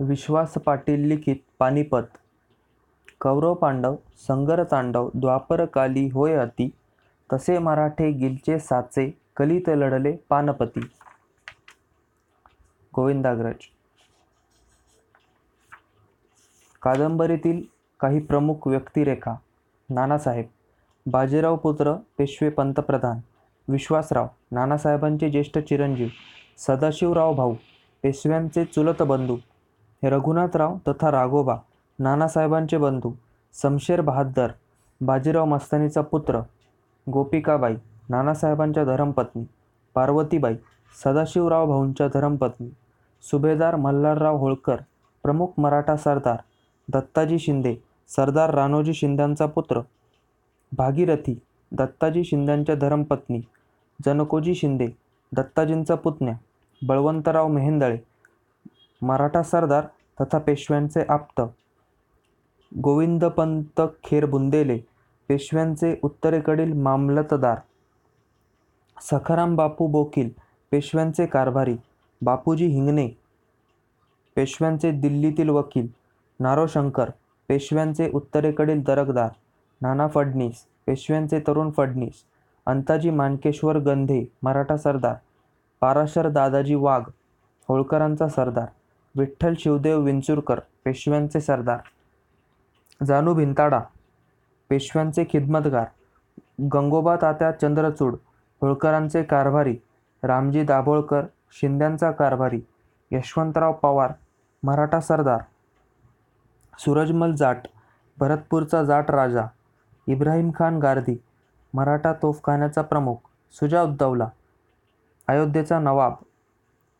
विश्वास पाटील लिखित पानिपत. कौरव पांडव संगर तांडव द्वापर काली होय अति. तसे मराठे गिलचे साचे कलित लढले पानपती. गोविंदाग्रज. कादंबरीतील काही प्रमुख व्यक्तिरेखा. नानासाहेब. बाजीराव पुत्र पेशवे पंतप्रधान. विश्वासराव. नानासाहेबांचे ज्येष्ठ चिरंजीव. सदाशिवराव भाऊ. पेशव्यांचे चुलत बंधू. रघुनाथराव तथा राघोबा नानासाहेबांचे बंधू समशेर बहाद्दर बाजीराव मस्तानीचा पुत्र गोपिकाबाई नानासाहेबांच्या धर्मपत्नी पार्वतीबाई सदाशिवराव भाऊंच्या धर्मपत्नी सुभेदार मल्हारराव होळकर प्रमुख मराठा सरदार दत्ताजी शिंदे सरदार राणोजी शिंद्यांचा पुत्र भागीरथी दत्ताजी शिंद्यांच्या धर्मपत्नी जनकोजी शिंदे दत्ताजींचा पुतण्या बळवंतराव मेहेंदळे मराठा सरदार तथा पेशव्यांचे आप्त. गोविंदपंत खेर बुंदेले पेशव्यांचे उत्तरेकडील मामलतदार. सखाराम बापू बोकील पेशव्यांचे कारभारी. बापूजी हिंगणे पेशव्यांचे दिल्लीतील वकील. नारोशंकर पेशव्यांचे उत्तरेकडील दरकदार नाना फडणीस पेशव्यांचे तरुण फडणीस. अंताजी मानकेश्वर गंधे मराठा सरदार. पाराशर दादाजी वाघ होळकरांचा सरदार. विठ्ठल शिवदेव विंचुरकर पेशव्यांचे सरदार. जानू भिंताडा पेशव्यांचे खिदमतगार. गंगोबा तात्या चंद्रचूड होळकरांचे कारभारी. रामजी दाभोळकर शिंद्यांचा कारभारी. यशवंतराव पवार मराठा सरदार. सूरजमल जाट भरतपूरचा जाट राजा. इब्राहिम खान गारदी मराठा तोफखान्याचा प्रमुख. सुजाउद्दौला अयोध्येचा नवाब.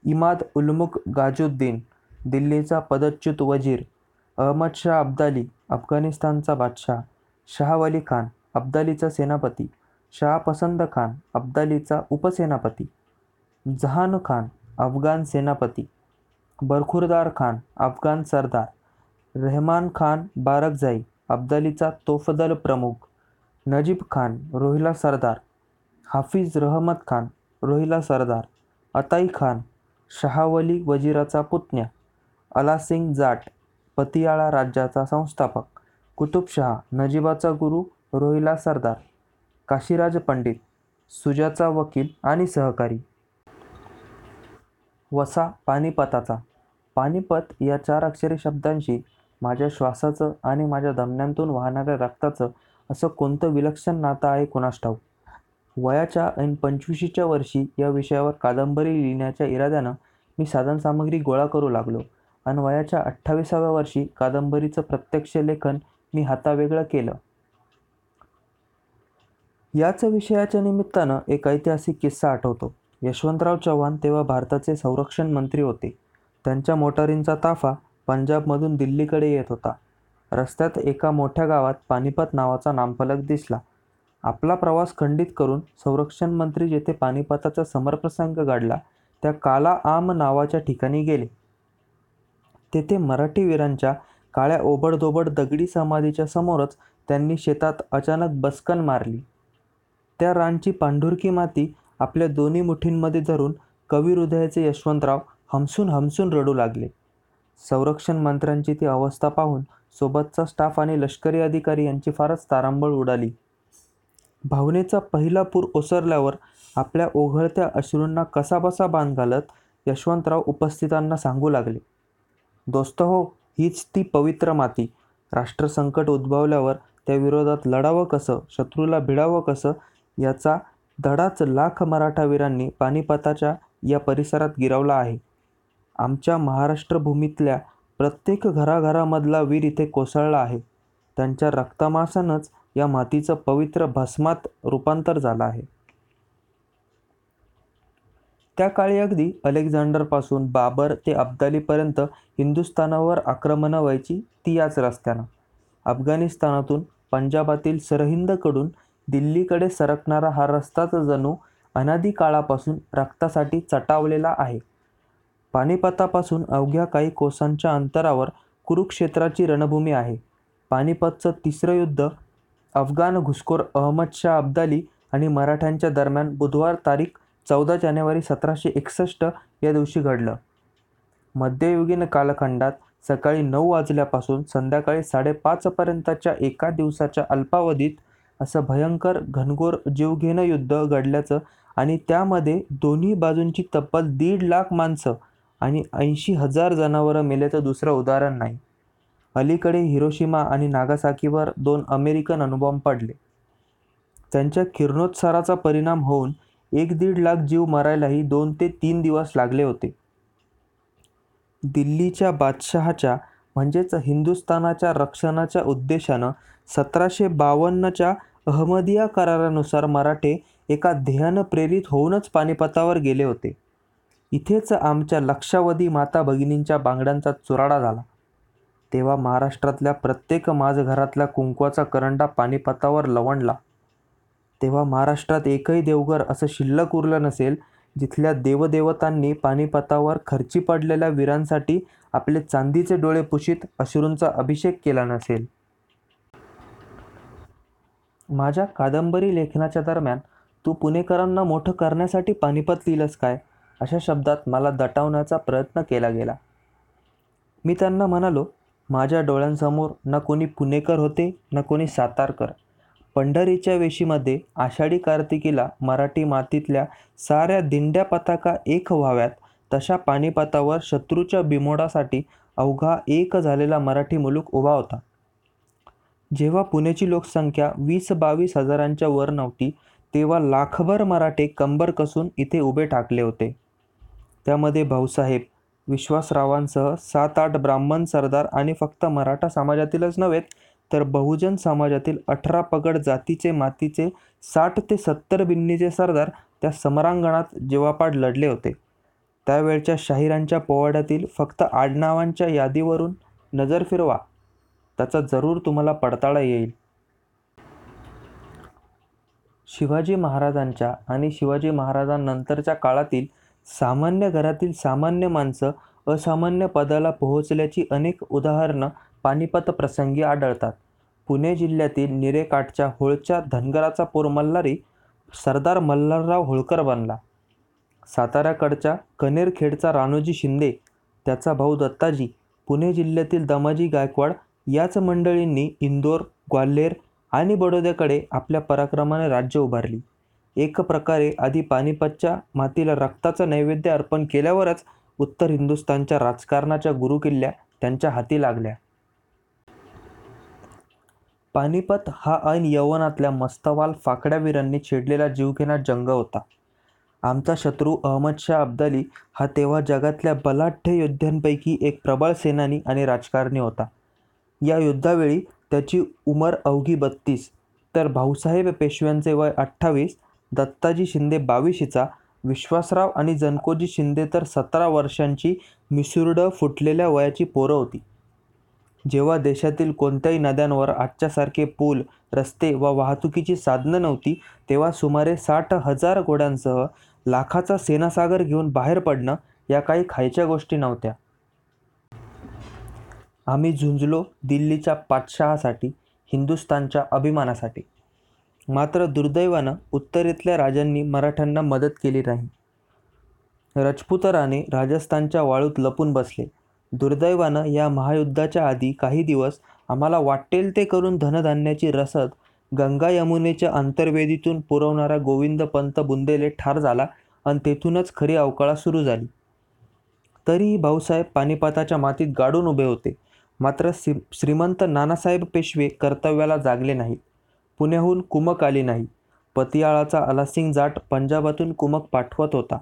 इमाद उलमुख गाजुद्दीन दिल्लीचा पदच्युत वजीर अहमदशाह अब्दाली अफगाणिस्तानचा बादशाह शाह खान अब्दालीचा सेनापती शाह पसंद खान अब्दालीचा उपसेनापती जहान खान अफगाण सेनापती बरखुरदार खान अफगाण सरदार रहमान खान बारकजाई अब्दालीचा तोफदल प्रमुख नजीब खान रोहिला सरदार हाफिज रहमत खान रोहिला सरदार अताई खान शहावली वजीराचा पुतण्या अलासिंग जाट पतियाळा राज्याचा संस्थापक. कुतुबशहा नजीबाचा गुरु रोहिला सरदार काशीराज पंडित सुजाचा वकील आणि सहकारी. वसा पानिपताचा. पानिपत या चार अक्षरी शब्दांशी माझ्या श्वासाचं आणि माझ्या धमन्यांतून वाहणाऱ्या रक्ताचं असं कोणतं विलक्षण नातं आहे कुणास ठाऊ वयाच्या ऐन पंचवीशीच्या वर्षी या विषयावर कादंबरी लिहिण्याच्या इराद्यानं मी साधनसामग्री गोळा करू लागलो. आणि वयाच्या अठ्ठावीसाव्या वर्षी कादंबरीचं प्रत्यक्ष लेखन मी हातावेगळं केलं. याच विषयाच्या निमित्तानं एक ऐतिहासिक किस्सा आठवतो. यशवंतराव चव्हाण तेव्हा भारताचे संरक्षण मंत्री होते. त्यांच्या मोटारींचा ताफा पंजाबमधून दिल्लीकडे येत होता. रस्त्यात एका मोठ्या गावात पानिपत नावाचा नामफलक दिसला. आपला प्रवास खंडित करून संरक्षण मंत्री जेथे पानिपताचा समरप्रसंग गाडला त्या काला आम नावाच्या ठिकाणी गेले. तेथे मराठी वीरांच्या काळ्या ओबडधोबड दगडी समाधीच्या समोरच त्यांनी शेतात अचानक बसकन मारली. त्या रानची पांढुरकी माती आपल्या दोन्ही मुठींमध्ये धरून कवी हृदयाचे यशवंतराव हमसून हमसून रडू लागले. संरक्षण मंत्र्यांची ती अवस्था पाहून सोबतचा स्टाफ आणि लष्करी अधिकारी यांची फारच तारांबळ उडाली. भावनेचा पहिला पूर ओसरल्यावर आपल्या ओघळत्या अश्रूंना कसाबसा बांध घालत यशवंतराव उपस्थितांना सांगू लागले. दोस्त हो हीच ती पवित्र माती. राष्ट्रसंकट उद्भवल्यावर त्या विरोधात लढावं कसं शत्रूला भिडावं कसं याचा धडाच लाख मराठावीरांनी पानिपताच्या या परिसरात गिरवला आहे. आमच्या महाराष्ट्रभूमीतल्या प्रत्येक घराघरामधला वीर इथे कोसळला आहे. त्यांच्या रक्तमासानंच या मातीचं पवित्र भस्मात रूपांतर झालं आहे. त्या काळी अगदी अलेक्झांडरपासून बाबर ते अब्दालीपर्यंत हिंदुस्थानावर आक्रमणं व्हायची ती याच रस्त्यानं. अफगाणिस्तानातून पंजाबातील सरहिंदकडून दिल्लीकडे सरकणारा हा रस्ताच जणू अनादी काळापासून रक्तासाठी चटावलेला आहे. पानिपतापासून अवघ्या काही कोसांच्या अंतरावर कुरुक्षेत्राची रणभूमी आहे. पानिपतचं तिसरं युद्ध अफगाण घुसखोर अहमद शाह अब्दाली आणि मराठ्यांच्या दरम्यान बुधवार तारीख चौदा जानेवारी सतराशे एकसष्ट या दिवशी घडलं. मध्ययुगीन कालखंडात सकाळी नऊ वाजल्यापासून संध्याकाळी साडेपाचपर्यंतच्या एका दिवसाच्या अल्पावधीत असं भयंकर घनघोर जीवघेणं युद्ध घडल्याचं आणि त्यामध्ये दोन्ही बाजूंची तब्बल दीड लाख माणसं आणि ऐंशी हजार जनावरं मेल्याचं दुसरं उदाहरण नाही. अलीकडे हिरोशिमा आणि नागासाकीवर दोन अमेरिकन अणुबॉम्ब पडले. त्यांच्या किरणोत्साराचा परिणाम होऊन एक दीड लाख जीव मरायलाही दोन ते तीन दिवस लागले होते. दिल्लीच्या बादशहाच्या म्हणजेच हिंदुस्थानाच्या रक्षणाच्या उद्देशानं सतराशे बावन्नच्या अहमदिया करारानुसार मराठे एका ध्येयानं प्रेरित होऊनच पानिपतावर गेले होते. इथेच आमच्या लक्षावधी माता भगिनींच्या बांगड्यांचा चुराडा झाला. तेव्हा महाराष्ट्रातल्या प्रत्येक माझघरातल्या कुंकवाचा करंडा पानिपतावर लवणला. तेव्हा महाराष्ट्रात एकही देवघर असं शिल्लक उरलं नसेल जिथल्या देवदेवतांनी पानिपतावर खर्ची पडलेल्या वीरांसाठी आपले चांदीचे डोळे पुशीत अश्रूंचा अभिषेक केला नसेल. माझ्या कादंबरी लेखनाच्या दरम्यान तू पुणेकरांना मोठं करण्यासाठी पानिपत लिहिलंस काय? अशा शब्दात मला दटावण्याचा प्रयत्न केला गेला. मी त्यांना म्हणालो माझ्या डोळ्यांसमोर ना कोणी पुणेकर होते ना कोणी सातारकर. पंढरीच्या वेशीमध्ये आषाढी कार्तिकीला मराठी मातीतल्या साऱ्या दिंड्या पताका एक व्हाव्यात तशा पानिपतावर शत्रूच्या बिमोडासाठी अवघा एक झालेला मराठी मुलूक उभा होता. जेव्हा पुण्याची लोकसंख्या वीस बावीस हजारांच्या वर नव्हती तेव्हा लाखभर मराठे कंबर कसून इथे उभे ठाकले होते. त्यामध्ये भाऊसाहेब विश्वासरावांसह सात आठ ब्राह्मण सरदार आणि फक्त मराठा समाजातीलच नव्हेत तर बहुजन समाजातील अठरा पगड जातीचे मातीचे साठ ते सत्तर बिन्नीचे सरदार त्या समरांगणात जीवापाड लढले होते. त्यावेळच्या शाहिरांच्या पोवाड्यातील फक्त आडनावांच्या यादीवरून नजर फिरवा. त्याचा जरूर तुम्हाला पडताळा येईल. शिवाजी महाराजांच्या आणि शिवाजी महाराजांनंतरच्या काळातील सामान्य घरातील सामान्य माणसं असामान्य पदाला पोहोचल्याची अनेक उदाहरणं पानिपत प्रसंगी आढळतात. पुणे जिल्ह्यातील निरेकाठच्या होळच्या धनगराचा पोर मल्हारी सरदार मल्हारराव होळकर बनला. साताऱ्याकडच्या कनेरखेडचा राणोजी शिंदे त्याचा भाऊ दत्ताजी पुणे जिल्ह्यातील दमाजी गायकवाड याच मंडळींनी इंदोर ग्वाल्हेर आणि बडोद्याकडे आपल्या पराक्रमाने राज्य उभारली. एक प्रकारे आधी पानिपतच्या मातीला रक्ताचं नैवेद्य अर्पण केल्यावरच उत्तर हिंदुस्थानच्या राजकारणाच्या गुरुकिल्ल्या त्यांच्या हाती लागल्या. पानिपत हा ऐन यवनातल्या मस्तवाल फाकड्या वीरांनी छेडलेला जीवघेणा जंग होता. आमचा शत्रू अहमदशाह अब्दाली हा तेव्हा जगातल्या बलाढ्य योद्ध्यांपैकी एक प्रबळ सेनानी आणि राजकारणी होता. या युद्धावेळी त्याची उमर अवघी बत्तीस तर भाऊसाहेब पेशव्यांचे वय अठ्ठावीस दत्ताजी शिंदे बावीशीचा विश्वासराव आणि जनकोजी शिंदे तर सतरा वर्षांची मिसुरडं फुटलेल्या वयाची पोरं होती. जेव्हा देशातील कोणत्याही नद्यांवर आजच्यासारखे पूल रस्ते व वाहतुकीची साधनं नव्हती तेव्हा सुमारे साठ हजार घोड्यांसह लाखाचा सेनासागर घेऊन बाहेर पडणं या काही खायच्या गोष्टी नव्हत्या. आम्ही झुंजलो दिल्लीच्या पातशहासाठी हिंदुस्थानच्या अभिमानासाठी. मात्र दुर्दैवानं उत्तरेतल्या राजांनी मराठ्यांना मदत केली नाही. राजपुतराने राजस्थानच्या वाळूत लपून बसले. दुर्दैवानं या महायुद्धाच्या आधी काही दिवस आम्हाला वाटेल ते करून धनधान्याची रसद गंगा यमुनेच्या अंतर्वेदीतून पुरवणारा गोविंद पंत बुंदेले ठार झाला आणि तेथूनच खरी अवकाळा सुरू झाली. तरीही भाऊसाहेब पानिपताच्या मातीत गाडून उभे होते. मात्र श्री श्रीमंत नानासाहेब पेशवे कर्तव्याला जागले नाहीत. पुण्याहून कुमक आली नाही. पतियाळाचा अलासिंग जाट पंजाबातून कुमक पाठवत होता.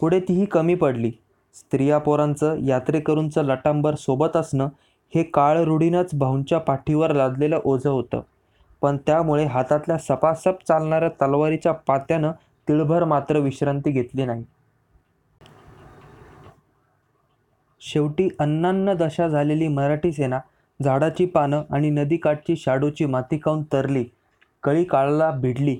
पुढे तीही कमी पडली. स्त्रिया पोरांचं यात्रेकरूंचं लटांबर सोबत असणं हे काळ रूढीनंच भाऊंच्या पाठीवर लादलेलं ओझं होतं. पण त्यामुळे हातातल्या सपासप चालणाऱ्या तलवारीच्या पात्यानं तिळभर मात्र विश्रांती घेतली नाही. शेवटी अन्नान्न दशा झालेली मराठी सेना झाडाची पानं आणि नदीकाठची शाडूची माती खाऊन तरली कळी काळाला भिडली.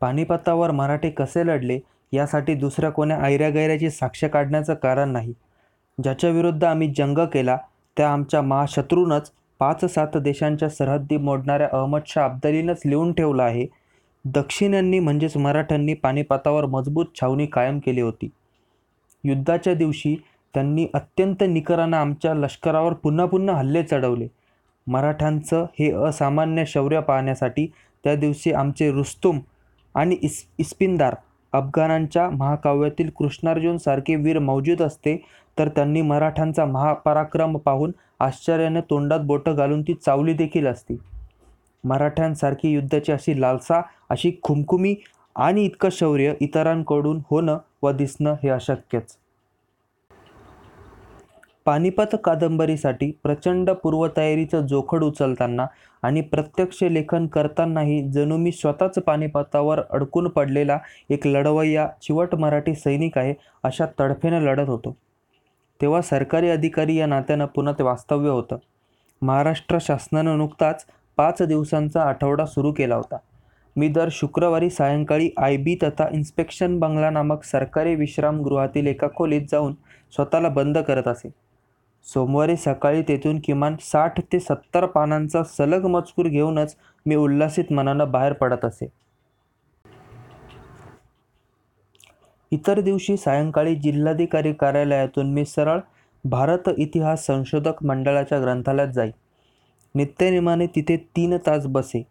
पानिपतावर मराठे कसे लढले यासाठी दुसऱ्या कोण्या ऐऱ्यागैऱ्याची साक्ष काढण्याचं कारण नाही. ज्याच्या विरुद्ध आम्ही जंग केला त्या आमच्या महाशत्रूनच पाच सात देशांच्या सरहद्दी मोडणाऱ्या अहमदशाह अब्दालीनंच लिहून ठेवलं आहे. दक्षिणांनी म्हणजेच मराठ्यांनी पानिपतावर मजबूत छावणी कायम केली होती. युद्धाच्या दिवशी त्यांनी अत्यंत निकरानं आमच्या लष्करावर पुन्हा पुन्हा हल्ले चढवले. मराठ्यांचं हे असामान्य शौर्य पाहण्यासाठी त्या दिवशी आमचे रुस्तुम आणि इस इस्पिंदार अफगाणांच्या महाकाव्यातील कृष्णार्जुनसारखे वीर मौजूद असते तर त्यांनी मराठ्यांचा महापराक्रम पाहून आश्चर्याने तोंडात बोटं घालून ती चावली देखील असती. मराठ्यांसारखी युद्धाची अशी लालसा अशी खुमखुमी आणि इतकं शौर्य इतरांकडून होणं व दिसणं हे अशक्यच. पानिपत कादंबरीसाठी प्रचंड पूर्वतयारीचं जोखड उचलताना आणि प्रत्यक्ष लेखन करतानाही जणू मी स्वतःच पानिपतावर अडकून पडलेला एक लढवय्या चिवट मराठी सैनिक आहे अशा तडफेनं लढत होतो. तेव्हा सरकारी अधिकारी या नात्यानं पुन्हा ते वास्तव्य होतं. महाराष्ट्र शासनानं नुकताच पाच दिवसांचा आठवडा सुरू केला होता. मी दर शुक्रवारी सायंकाळी आय बी तथा इन्स्पेक्शन बंगला नामक सरकारी विश्रामगृहातील एका खोलीत जाऊन स्वतःला बंद करत असे. सोमवारी सकाळी तेथून किमान साठ ते सत्तर पानांचा सलग मजकूर घेऊनच मी उल्हासित मनानं बाहेर पडत असे. इतर दिवशी सायंकाळी जिल्हाधिकारी कार्यालयातून मी सरळ भारत इतिहास संशोधक मंडळाच्या ग्रंथालयात जाई. नित्यनिमाने तिथे तीन तास बसे.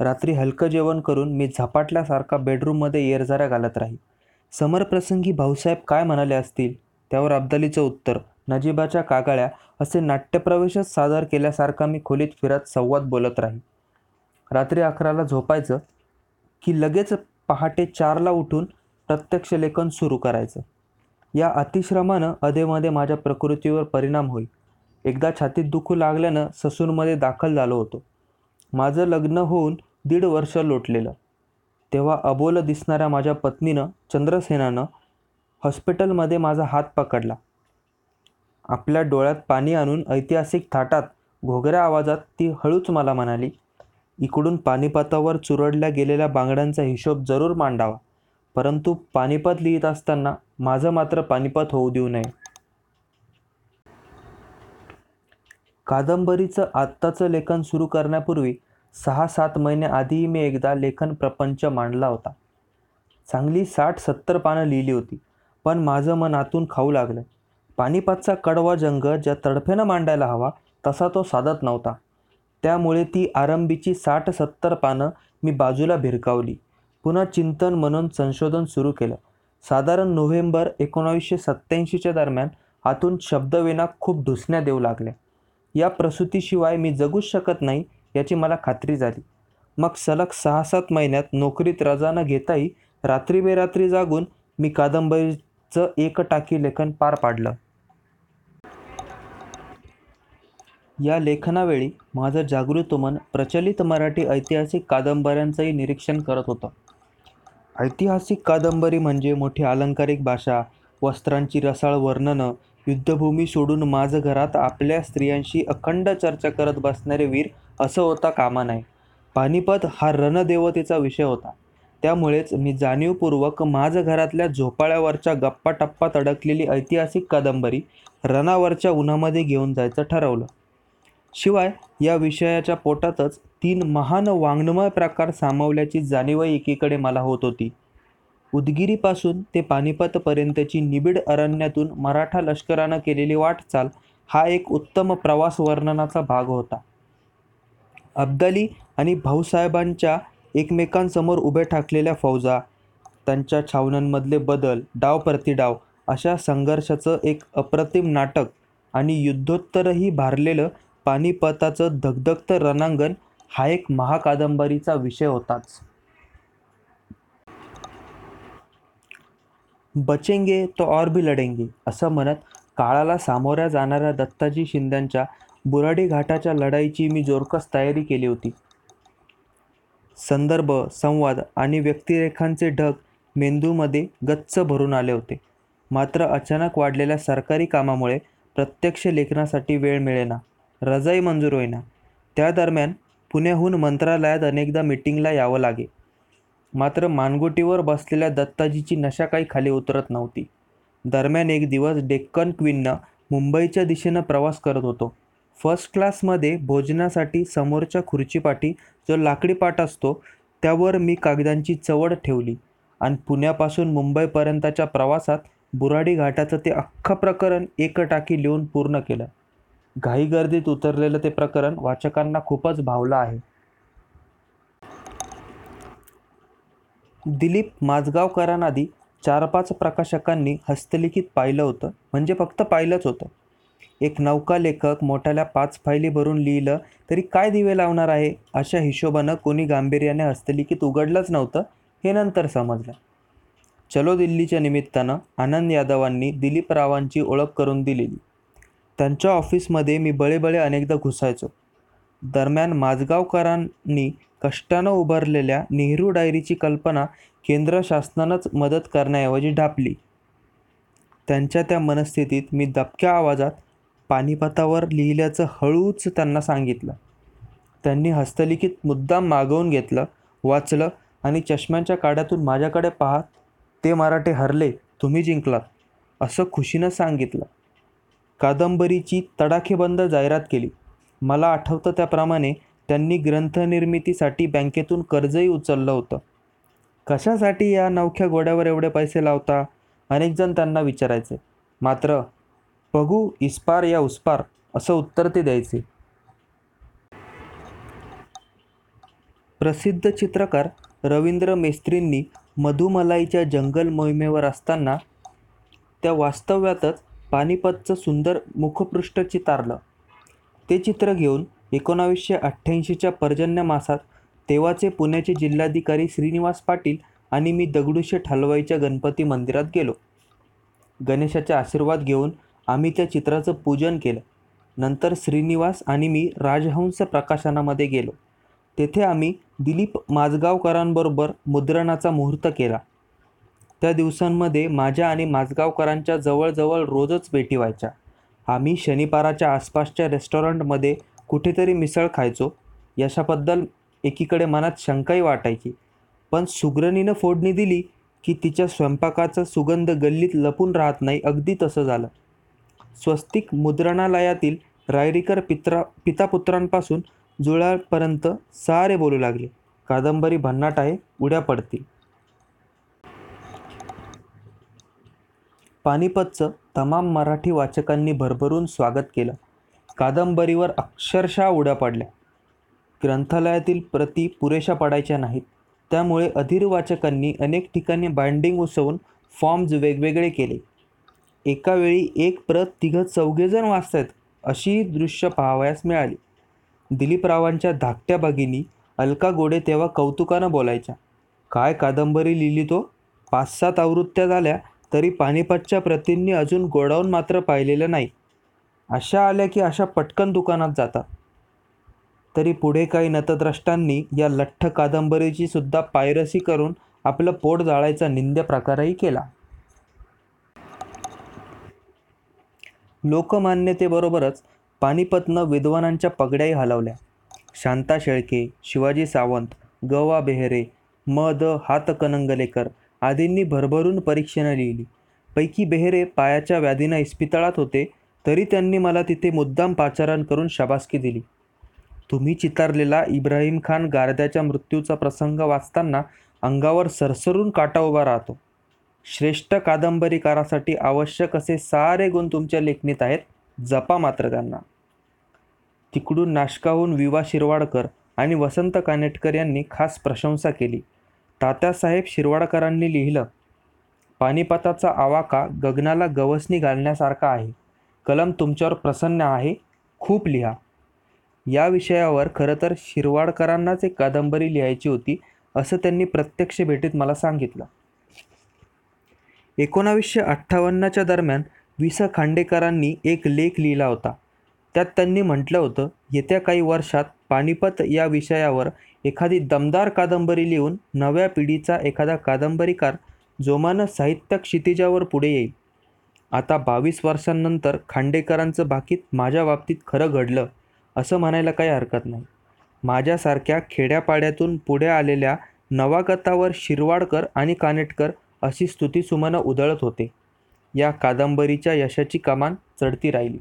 रात्री हलकं जेवण करून मी झपाटल्यासारखा बेडरूममध्ये येरझाऱ्या घालत राही. समरप्रसंगी भाऊसाहेब काय म्हणाले असतील? त्यावर अब्दालीचं उत्तर नजीबाच्या कागाळ्या असे नाट्यप्रवेशच सादर केल्यासारखा मी खोलीत फिरत संवाद बोलत राही. रात्री अकराला झोपायचं की लगेच पहाटे चारला उठून प्रत्यक्ष लेखन सुरू करायचं. या अतिश्रमानं अधेमध्ये माझ्या प्रकृतीवर परिणाम होई. एकदा छातीत दुखू लागल्यानं ससूनमध्ये दाखल झालो होतो. माझं लग्न होऊन दीड वर्ष लोटलेलं. तेव्हा अबोल दिसणाऱ्या माझ्या पत्नीनं चंद्रसेनानं हॉस्पिटलमध्ये माझा हात पकडला. आपल्या डोळ्यात पाणी आणून ऐतिहासिक थाटात घोगऱ्या आवाजात ती हळूच मला म्हणाली इकडून पानिपतावर चुरडल्या गेलेल्या बांगड्यांचा हिशोब जरूर मांडावा. परंतु पानिपत लिहित असताना माझं मात्र पानिपत होऊ देऊ नये. कादंबरीचं आत्ताचं लेखन सुरू करण्यापूर्वी सहा सात महिने आधीही मी एकदा लेखन प्रपंच मांडला होता. चांगली साठ सत्तर पानं लिहिली होती. पण माझं मन आतून खाऊ लागलं. पानिपतचा कडवा जंग ज्या तडफेनं मांडायला हवा तसा तो साधत नव्हता. त्यामुळे ती आरंभीची साठ सत्तर पानं मी बाजूला भिरकावली. पुन्हा चिंतन म्हणून संशोधन सुरू केलं. साधारण नोव्हेंबर एकोणावीसशे सत्त्याऐंशीच्या दरम्यान आतून शब्दवेना खूप ढुसण्या देऊ लागल्या. या प्रसूतीशिवाय मी जगूच शकत नाही याची मला खात्री झाली. मग सलग सहा सात महिन्यात नोकरीत रजा न घेताही रात्री बेरात्री जागून मी कादंबरी एक टाकी लेखन पार पाडलं. या लेखनावेळी माझं जागृत मन प्रचलित मराठी ऐतिहासिक कादंबऱ्यांचंही निरीक्षण करत होतं. ऐतिहासिक कादंबरी म्हणजे मोठी अलंकारिक भाषा वस्त्रांची रसाळ वर्णनं युद्धभूमी सोडून माझं घरात आपल्या स्त्रियांशी अखंड चर्चा करत बसणारे वीर असं होता कामा नये. पानिपत हा रणदेवतेचा विषय होता. त्यामुळेच मी जाणीवपूर्वक माझं घरातल्या झोपाळ्यावरच्या गप्पा टप्पात अडकलेली ऐतिहासिक कादंबरी रणावरच्या उन्हामध्ये घेऊन जायचं ठरवलं. शिवाय या विषयाच्या पोटातच तीन महान वाङ्मय प्रकार सामावल्याची जाणीवही एकीकडे मला होत होती. उदगिरीपासून ते पानिपतपर्यंतची निबिड अरण्यातून मराठा लष्करानं केलेली वाटचाल हा एक उत्तम प्रवास वर्णनाचा भाग होता. अब्दाली आणि भाऊसाहेबांच्या एकमेकांसमोर उभे ठाकलेल्या फौजा त्यांच्या छावण्यांमधले बदल डाव प्रतिडाव अशा संघर्षाचं एक अप्रतिम नाटक आणि युद्धोत्तरही भारलेलं पानिपताचं धगधगतं रणांगण हा एक महाकादंबरीचा विषय होताच. बचेंगे तो और भी लढेंगे असं म्हणत काळाला सामोऱ्या जाणाऱ्या दत्ताजी शिंद्यांच्या बुराडी घाटाच्या लढाईची मी जोरकस तयारी केली होती. संदर्भ संवाद आणि व्यक्तिरेखांचे ढग मेंदूमध्ये गच्च भरून आले होते. मात्र अचानक वाढलेल्या सरकारी कामामुळे प्रत्यक्ष लेखनासाठी वेळ मिळेना. रजाई मंजूर होईना. त्या दरम्यान पुण्याहून मंत्रालयात अनेकदा मिटिंगला यावं लागे. मात्र मानगुटीवर बसलेल्या दत्ताजीची नशा काही खाली उतरत नव्हती. दरम्यान एक दिवस डेक्कन क्वीननं मुंबईच्या दिशेनं प्रवास करत होतो. फर्स्ट क्लासमध्ये भोजनासाठी समोरच्या खुर्चीपाठी जो लाकडी पाट असतो त्यावर मी कागदांची चवड ठेवली आणि पुण्यापासून मुंबईपर्यंतच्या प्रवासात बुराडी घाटाचं ते अख्खं प्रकरण एकटाकी लिहून पूर्ण केलं. घाईगर्दीत उतरलेलं ते प्रकरण वाचकांना खूपच भावलं आहे. दिलीप माजगावकरांआधी चार पाच प्रकाशकांनी हस्तलिखित पाहिलं होतं म्हणजे फक्त पाहिलंच होतं. एक नौका लेखक मोठ्याल्या पाच फायली भरून लिहिलं तरी काय दिवे लावणार आहे? अशा हिशोबानं कोणी गांभीर्याने हस्तलिखित उघडलंच नव्हतं हे नंतर समजलं. चलो दिल्लीच्या निमित्तानं आनंद यादवांनी दिलीपरावांची ओळख करून दिलेली. त्यांच्या ऑफिसमध्ये मी बळेबळे अनेकदा घुसायचो. दरम्यान माझगावकरांनी कष्टानं उभारलेल्या नेहरू डायरीची कल्पना केंद्र शासनानंच मदत करण्याऐवजी ढापली. त्यांच्या त्या मनस्थितीत मी दबक्या आवाजात पानिपतावर लिहिल्याचं हळूच त्यांना सांगितलं. त्यांनी हस्तलिखित मुद्दाम मागवून घेतलं वाचलं आणि चष्म्यांच्या काड्यातून माझ्याकडे पाहत ते मराठे हरले तुम्ही जिंकलात असं खुशीनं सांगितलं. कादंबरीची तडाखेबंद जाहिरात केली. मला आठवतं त्याप्रमाणे त्यांनी ग्रंथनिर्मितीसाठी बँकेतून कर्जही उचललं होतं. कशासाठी या नवख्या घोड्यावर एवढे पैसे लावता? अनेकजण त्यांना विचारायचे. मात्र बघू इस्पार या उस्पार असं उत्तर ते द्यायचे. प्रसिद्ध चित्रकार रवींद्र मेस्त्रींनी मधुमलाईच्या जंगल मोहिमेवर असताना त्या वास्तव्यातच पानिपतचं सुंदर मुखपृष्ठ चितारलं ते चित्र घेऊन एकोणावीसशे अठ्ठ्याऐंशीच्या पर्जन्य मासात तेव्हाचे पुण्याचे जिल्हाधिकारी श्रीनिवास पाटील आणि मी दगडूशेठ हलवाईच्या गणपती मंदिरात गेलो. गणेशाचे आशीर्वाद घेऊन आम्ही त्या चित्राचं पूजन केलं. नंतर श्रीनिवास आणि मी राजहंस प्रकाशनामध्ये गेलो. तेथे आम्ही दिलीप माझगावकरांबरोबर मुद्रणाचा मुहूर्त केला. त्या दिवसांमध्ये माझ्या आणि माझगावकरांच्या जवळजवळ रोजच भेटी व्हायच्या. आम्ही शनिवाराच्या आसपासच्या रेस्टॉरंटमध्ये कुठेतरी मिसळ खायचो. यशाबद्दल एकीकडे मनात शंकाही वाटायची. पण सुग्रणीनं फोडणी दिली की तिच्या स्वयंपाकाचा सुगंध गल्लीत लपून राहत नाही अगदी तसं झालं. स्वस्तिक मुद्रणालयातील रायरीकर पित्रा पितापुत्रांपासून जुळ्यापर्यंत सारे बोलू लागले. कादंबरी भन्नाट आहे उड्या पडतील. पानिपतचं तमाम मराठी वाचकांनी भरभरून स्वागत केलं. कादंबरीवर अक्षरशः उड्या पडल्या. ग्रंथालयातील प्रती पुरेशा पडायच्या नाहीत. त्यामुळे अधीर वाचकांनी अनेक ठिकाणी बाइंडिंग उसवून फॉर्म्स वेगवेगळे केले. एका वेळी एक प्रत तिघं चौघेजण वाचतायत अशी दृश्य पाहावयास मिळाली. दिलीपरावांच्या धाकट्या भगिनी अलका गोडे तेव्हा कौतुकानं बोलायच्या काय कादंबरी लिहिली तो? पाच सात आवृत्त्या झाल्या तरी पानिपतच्या प्रतींनी अजून गोडाऊन मात्र पाहिलेलं नाही. अशा आल्या की अशा पटकन दुकानात जातात. तरी पुढे काही नतद्रष्टांनी या लठ्ठ कादंबरीची सुद्धा पायरसी करून आपलं पोट जाळायचा निंद्य प्रकारही केला. लोकमान्यतेबरोबरच पानिपतनं विद्वानांच्या पगड्याही हलवल्या. शांता शेळके शिवाजी सावंत ग वा बेहरे म द हातकणंगलेकर आदींनी भरभरून परीक्षेनं लिहिली. पैकी बेहरे पायाच्या व्याधीनं इस्पितळात होते तरी त्यांनी मला तिथे मुद्दाम पाचारण करून शाबासकी दिली. तुम्ही चितारलेला इब्राहिम खान गारद्याच्या मृत्यूचा प्रसंग वाचताना अंगावर सरसरून काटा उभा राहतो. श्रेष्ठ कादंबरीकारासाठी आवश्यक असे सारे गुण तुमच्या लेखणीत आहेत. जपा मात्र त्यांना. तिकडून नाशकाहून विवा शिरवाडकर आणि वसंत कानेटकर यांनी खास प्रशंसा केली. तात्यासाहेब शिरवाडकरांनी लिहिलं पानिपताचा आवाका गगनाला गवसणी घालण्यासारखा आहे. कलम तुमच्यावर प्रसन्न आहे खूप लिहा. या विषयावर खरं तर शिरवाडकरांनाच एक कादंबरी लिहायची होती असं त्यांनी प्रत्यक्ष भेटीत मला सांगितलं. एकोणावीसशे अठ्ठावन्नच्या दरम्यान वि स खांडेकरांनी एक लेख लिहिला होता. त्यात त्यांनी म्हटलं होतं येत्या काही वर्षात पानिपत या विषयावर एखादी दमदार कादंबरी लिहून नव्या पिढीचा एखादा कादंबरीकार जोमानं साहित्य क्षितिजावर पुढे येईल. आता बावीस वर्षांनंतर खांडेकरांचं बाकीत माझ्या बाबतीत खरं घडलं असं म्हणायला काही हरकत नाही. माझ्यासारख्या खेड्यापाड्यातून पुढे आलेल्या नवागतावर शिरवाडकर आणि कानेटकर अशी स्तुतीसुमनं उधळत होते. या कादंबरीच्या यशाची कमान चढती राहिली.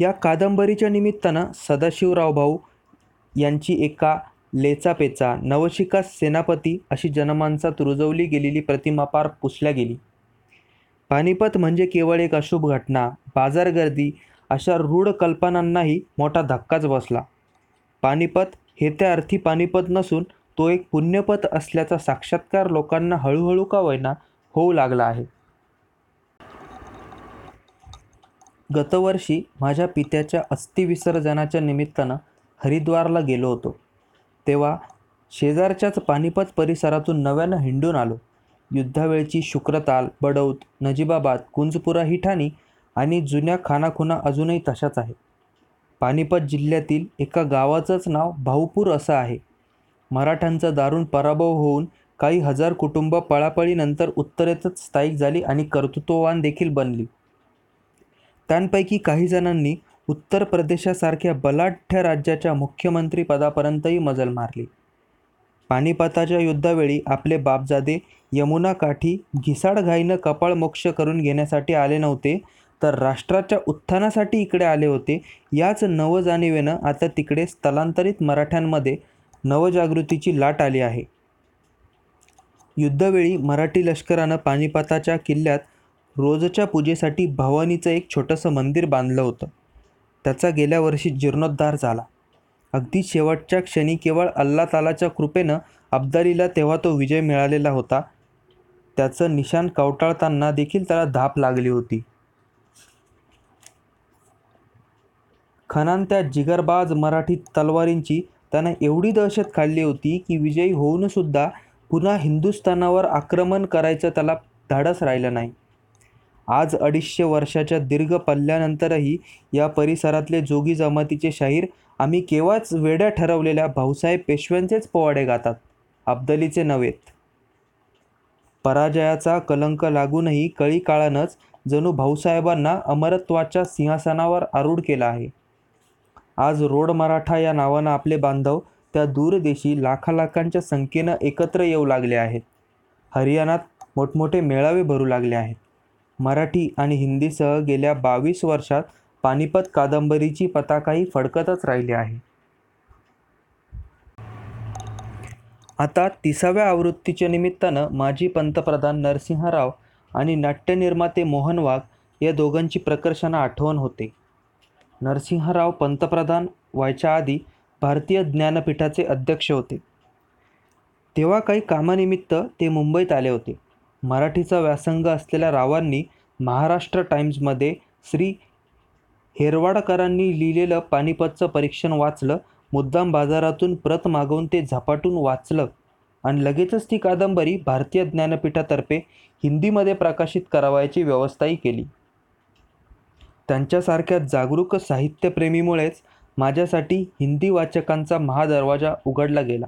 या कादंबरीच्या निमित्तानं सदाशिवराव भाऊ यांची एका लेचापेचा नवशिका सेनापती अशी जनमानसात रुजवली गेलेली प्रतिमा पार पुसल्या गेली. पानिपत म्हणजे केवळ एक अशुभ घटना बाजारगर्दी अशा रूढ कल्पनांनाही मोठा धक्काच बसला. पानिपत हे त्या अर्थी पानिपत नसून तो एक पुण्यपथ असल्याचा साक्षात्कार लोकांना हळूहळू का होईना होऊ लागला आहे. गतवर्षी माझ्या पित्याच्या अस्थिविसर्जनाच्या निमित्तानं हरिद्वारला गेलो होतो. तेव्हा शेजारच्याच पानिपत परिसरातून नव्यानं हिंडून आलो. युद्धावेळची शुक्रताल बडौत नजीबाबाद कुंजपुरा ही ठाणी आणि जुन्या खानाखुणा अजूनही तशाच आहे पानिपत जिल्ह्यातील एका गावाचंच नाव भाऊपूर असं आहे. मराठ्यांचा दारुण पराभव होऊन काही हजार कुटुंब पळापळीनंतर उत्तरेतच स्थायिक झाली आणि कर्तृत्ववान देखील बनली. त्यांपैकी काही जणांनी उत्तर प्रदेशासारख्या बलाढ्य राज्याच्या मुख्यमंत्रीपदापर्यंतही मजल मारली. पानिपताच्या युद्धावेळी आपले बापजादे यमुना काठी घिसाडघाईनं कपाळमोक्ष करून घेण्यासाठी आले नव्हते तर राष्ट्राच्या उत्थानासाठी इकडे आले होते. याच नवजाणीवेनं आता तिकडे स्थलांतरित मराठ्यांमध्ये नवजागृतीची लाट आली आहे. युद्धवेळी मराठी लष्करानं पानिपताच्या किल्ल्यात रोजच्या पूजेसाठी भवानीचं एक छोटंसं मंदिर बांधलं होतं. त्याचा गेल्या वर्षी जीर्णोद्धार झाला. अगदी शेवटच्या क्षणी केवळ अल्ला तालाच्या कृपेनं अब्दालीला तेव्हा तो विजय मिळालेला होता. त्याचं निशाण कवटाळताना देखील त्याला धाप लागली होती. खनान त्या जिगरबाज मराठी तलवारींची त्यानं एवढी दहशत खाल्ली होती की विजयी होऊनसुद्धा पुन्हा हिंदुस्थानावर आक्रमण करायचं त्याला धाडस राहिलं नाही. आज अडीचशे वर्षाच्या दीर्घ पल्ल्यानंतरही या परिसरातले जोगी जमातीचे शाहीर आम्ही केव्हाच वेड्या ठरवलेल्या भाऊसाहेब पेशव्यांचेच पोवाडे गातात. अब्दलीचे नव्हेत. पराजयाचा कलंक लागूनही कळी काळानंच जणू भाऊसाहेबांना अमरत्वाच्या सिंहासनावर आरूढ केला आहे. आज रोड मराठा या नावानं आपले बांधव त्या दूरदेशी लाखालाखांच्या संख्येनं एकत्र येऊ लागले आहेत. हरियाणात मोठमोठे मेळावे भरू लागले आहेत. मराठी आणि हिंदीसह गेल्या बावीस वर्षात पानिपत कादंबरीची पताकाही फडकतच राहिली आहे. आता तिसाव्या आवृत्तीच्या निमित्तानं माजी पंतप्रधान नरसिंहराव आणि नाट्यनिर्माते मोहन वाघ या दोघांची प्रकर्षानं आठवण होते. नरसिंहराव पंतप्रधान व्हायच्या आधी भारतीय ज्ञानपीठाचे अध्यक्ष होते. तेव्हा काही कामानिमित्त ते मुंबईत आले होते. मराठीचा व्यासंग असलेल्या रावांनी महाराष्ट्र टाइम्समध्ये श्री हेरवाडकरांनी लिहिलेलं पानिपतचं परीक्षण वाचलं मुद्दाम बाजारातून प्रत मागवून ते झपाटून वाचलं आणि लगेचच ती कादंबरी भारतीय ज्ञानपीठातर्फे हिंदीमध्ये प्रकाशित करावयाची व्यवस्थाही केली. त्यांच्यासारख्या जागरूक साहित्यप्रेमीमुळेच माझ्यासाठी हिंदी वाचकांचा महादरवाजा उघडला गेला.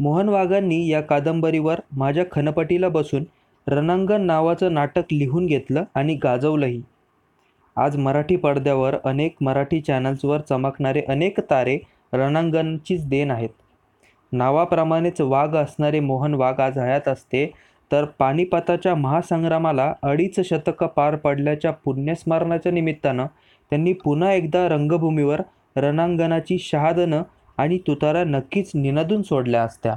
मोहन वाघांनी या कादंबरीवर माझ्या खनपटीला बसून रणांगण नावाचं नाटक लिहून घेतलं आणि गाजवलंही. आज मराठी पडद्यावर अनेक मराठी चॅनल्सवर चमकणारे अनेक तारे रणांगणचीच देण आहेत. नावाप्रमाणेच वाघ असणारे मोहन वाघ आज हयात असते तर पानिपताच्या महासंग्रामाला अडीच शतकं पार पडल्याच्या पुण्यस्मरणाच्या निमित्तानं त्यांनी पुन्हा एकदा रंगभूमीवर रणांगणाची शहादनं आणि तुतारा नक्कीच निनदून सोडल्या असत्या.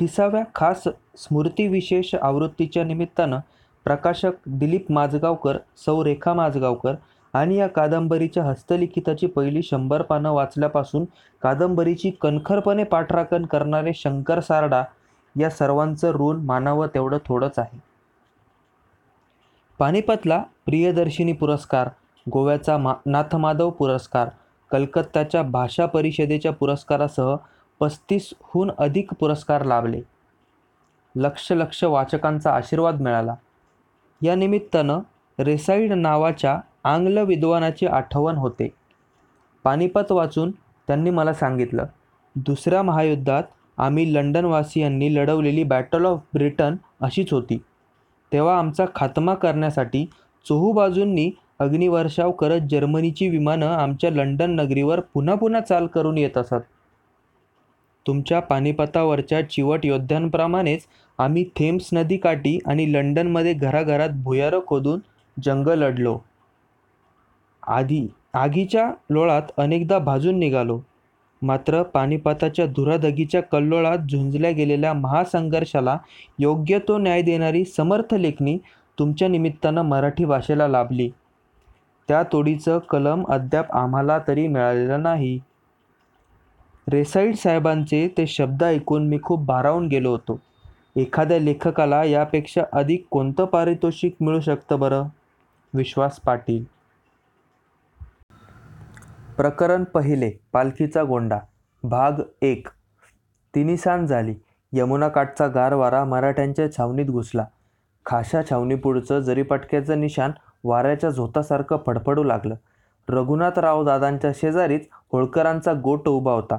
तिसाव्या खास स्मृतिविशेष आवृत्तीच्या निमित्तानं प्रकाशक दिलीप माजगावकर सौ रेखा माजगावकर आणि या कादंबरीच्या हस्तलिखिताची पहिली शंभर पानं वाचल्यापासून कादंबरीची कणखरपणे पाठराखण करणारे शंकर सारडा या सर्वांचं ऋण मानावं तेवढं थोडंच आहे. पानिपतला प्रियदर्शिनी पुरस्कार गोव्याचा मा नाथमाधव पुरस्कार कलकत्त्याच्या भाषा परिषदेच्या पुरस्कारासह पस्तीसहून अधिक पुरस्कार लाभले. लक्ष लक्ष वाचकांचा आशीर्वाद मिळाला. या निमित्तानं रेसाईड नावाच्या आंग्ल विद्वानाची आठवण होते. पानिपत वाचून त्यांनी मला सांगितलं दुसऱ्या महायुद्धात आम्ही लंडनवासियांनी लढवलेली बॅटल ऑफ ब्रिटन अशीच होती. तेव्हा आमचा खात्मा करण्यासाठी चोहूबाजूंनी अग्निवर्षाव करत जर्मनीची विमानं आमच्या लंडन नगरीवर पुन्हा पुन्हा चाल करून येत असत. तुमच्या पानिपतावरच्या चिवट योद्ध्यांप्रमाणेच आम्ही थेम्स नदीकाठी आणि लंडनमध्ये घराघरात भुयारं खोदून जंग लढलो. आधी आगीच्या लोळात अनेकदा भाजून निघालो. मात्र पानिपताच्या धुराधगीच्या कल्लोळात झुंजल्या गेलेल्या महासंघर्षाला योग्य तो न्याय देणारी समर्थ लेखणी तुमच्या निमित्तानं मराठी भाषेला लाभली. त्या तोडीचं कलम अद्याप आम्हाला तरी मिळालेलं नाही. रेसाईड साहेबांचे ते शब्द ऐकून मी खूप भारावून गेलो होतो. एखाद्या लेखकाला यापेक्षा अधिक कोणतं पारितोषिक मिळू शकतं बरं? विश्वास पाटील प्रकरण पहिले पालखीचा गोंडा. भाग एक. तिन्ही सांज झाली. यमुना काठचा मराठ्यांच्या छावणीत घुसला. खाशा छावणीपुढचं जरीपटक्याचं निशाण वाऱ्याच्या झोतासारखं फडफडू लागलं. रघुनाथराव दादांच्या शेजारीच होळकरांचा गोट उभा होता.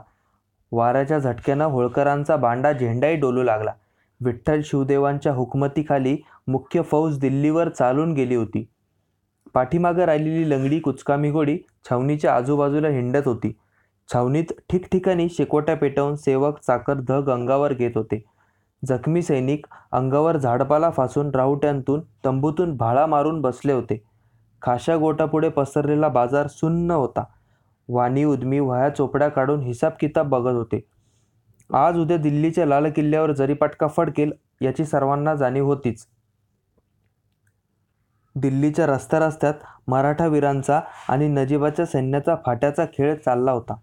वाऱ्याच्या झटक्यानं होळकरांचा बांडा झेंडाही डोलू लागला. विठ्ठल शिवदेवांच्या हुकमतीखाली मुख्य फौज दिल्लीवर चालून गेली होती. पाठीमागं राहिलेली लंगडी कुचकामी घोडी छावणीच्या आजूबाजूला हिंडत होती. छावणीत ठिकठिकाणी शेकोट्या पेटवून सेवक चाकर धग अंगावर घेत होते. जखमी सैनिक अंगावर झाडपाला फासून राहुट्यांतून तंबूतून भाळा मारून बसले होते. खाशा गोटापुढे पसरलेला बाजार सुन्न होता. वाणी उद्मी वह्या चोपड्या काढून हिसाब किताब बघत होते. आज उद्या दिल्लीच्या लाल किल्ल्यावर जरीपाटका फडकेल याची सर्वांना जाणीव होतीच. दिल्लीच्या रस्त्या रस्त्यात मराठा वीरांचा आणि नजीबाच्या सैन्याचा फाट्याचा खेळ चालला होता.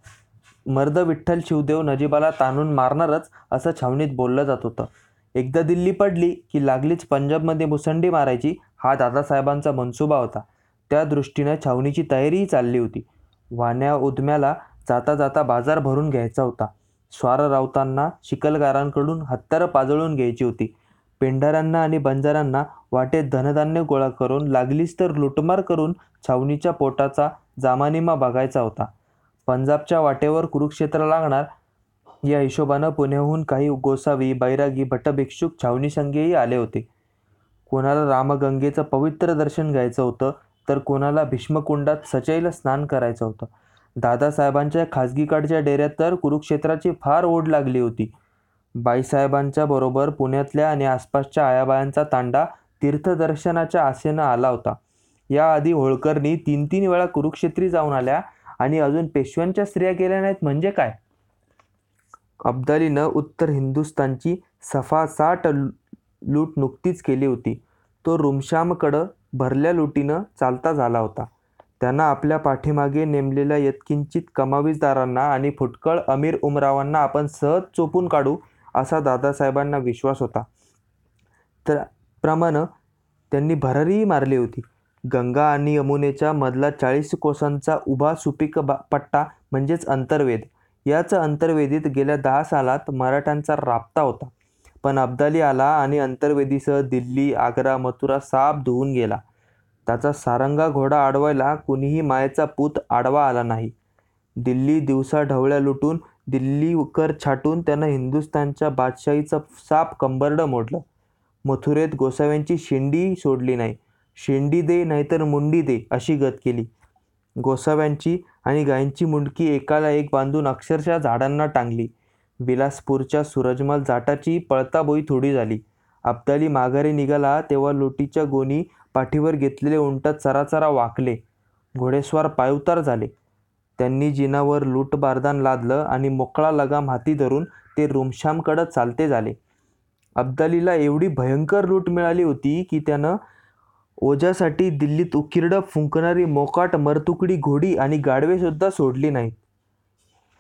मर्द विठ्ठल शिवदेव नजीबाला ताणून मारणारच असं छावणीत बोललं जात होतं. एकदा दिल्ली पडली की लागलीच पंजाबमध्ये मुसंडी मारायची हा दादासाहेबांचा मनसुबा होता. त्या दृष्टीनं छावणीची तयारीही चालली होती. वाण्या उद्म्याला जाता जाता बाजार भरून घ्यायचा होता. स्वार रावतांना शिकलगारांकडून हत्यारं पाजळून घ्यायची होती. पेंढाऱ्यांना आणि बंजारांना वाटेत धनधान्य गोळा करून लागलीच तर लुटमार करून छावणीच्या पोटाचा जामानिमा बघायचा होता. पंजाबच्या वाटेवर कुरुक्षेत्र लागणार या हिशोबानं पुण्याहून काही गोसावी बैरागी भटभिक्षुक छावणीसंगेही आले होते. कोणाला रामगंगेचं पवित्र दर्शन घ्यायचं होतं तर कोणाला भीष्मकुंडात सचैल स्नान करायचं होतं. दादासाहेबांच्या खाजगीकडच्या डेऱ्यात तर कुरुक्षेत्राची फार ओढ लागली होती. बाईसाहेबांच्या बरोबर पुण्यातल्या आणि आसपासच्या आयाबायांचा तांडा तीर्थदर्शनाच्या आसेनं आला होता. याआधी होळकरनी तीन तीन वेळा कुरुक्षेत्री जाऊन आल्या आणि अजून पेशव्यांच्या स्त्रिया केल्या नाहीत म्हणजे काय? अब्दालीनं उत्तर हिंदुस्थानची सफासाट लूट नुकतीच केली होती. तो रुमशामकडं भरल्या लुटीनं चालता झाला होता. त्यांना आपल्या पाठीमागे नेमलेल्या यत्किंचित कमावीसदारांना आणि फुटकळ अमीर उमरावांना आपण सहज चोपून काढू असा दादासाहेबांना विश्वास होता. तर प्रमाणं त्यांनी भरारीही मारली होती. गंगा आणि यमुनेच्या मधला चाळीस कोसांचा उभा सुपीक बा पट्टा म्हणजेच अंतर्वेद. याच अंतर्वेदीत गेल्या दहा सालात मराठ्यांचा राबता होता. पण अब्दाली आला आणि अंतर्वेदीसह दिल्ली आग्रा मथुरा साप धुवून गेला. त्याचा सारंगा घोडा अडवायला कुणीही मायेचा पूत आडवा आला नाही. दिल्ली दिवसा ढवळ्या लुटून दिल्लीकर छाटून त्यानं हिंदुस्थानच्या बादशाहीचं साप कंबरडं मोडलं. मथुरेत गोसाव्यांची शेंडी सोडली नाही. शेंडी दे नाहीतर मुंडी दे अशी गत केली. गोसाव्यांची आणि गायींची मुंडकी एकाला एक बांधून अक्षरशः झाडांना टांगली. बिलासपूरच्या सूरजमल जाटाची पळताबोई थोडी झाली. अब्दाली माघारी निघाला तेव्हा लोटीच्या गोणी पाठीवर घेतलेले उंट चराचरा वाकले. घोडेस्वार पायउतार झाले. त्यांनी जिनावर लूटबारदान लादलं आणि मोकळा लगाम हाती धरून ते रुमशामकडं चालते झाले. अब्दालीला एवढी भयंकर लूट मिळाली होती की त्यानं ओझ्यासाठी दिल्लीत उकिरडं फुंकणारी मोकाट मरतुकडी घोडी आणि गाडवेसुद्धा सोडली नाहीत.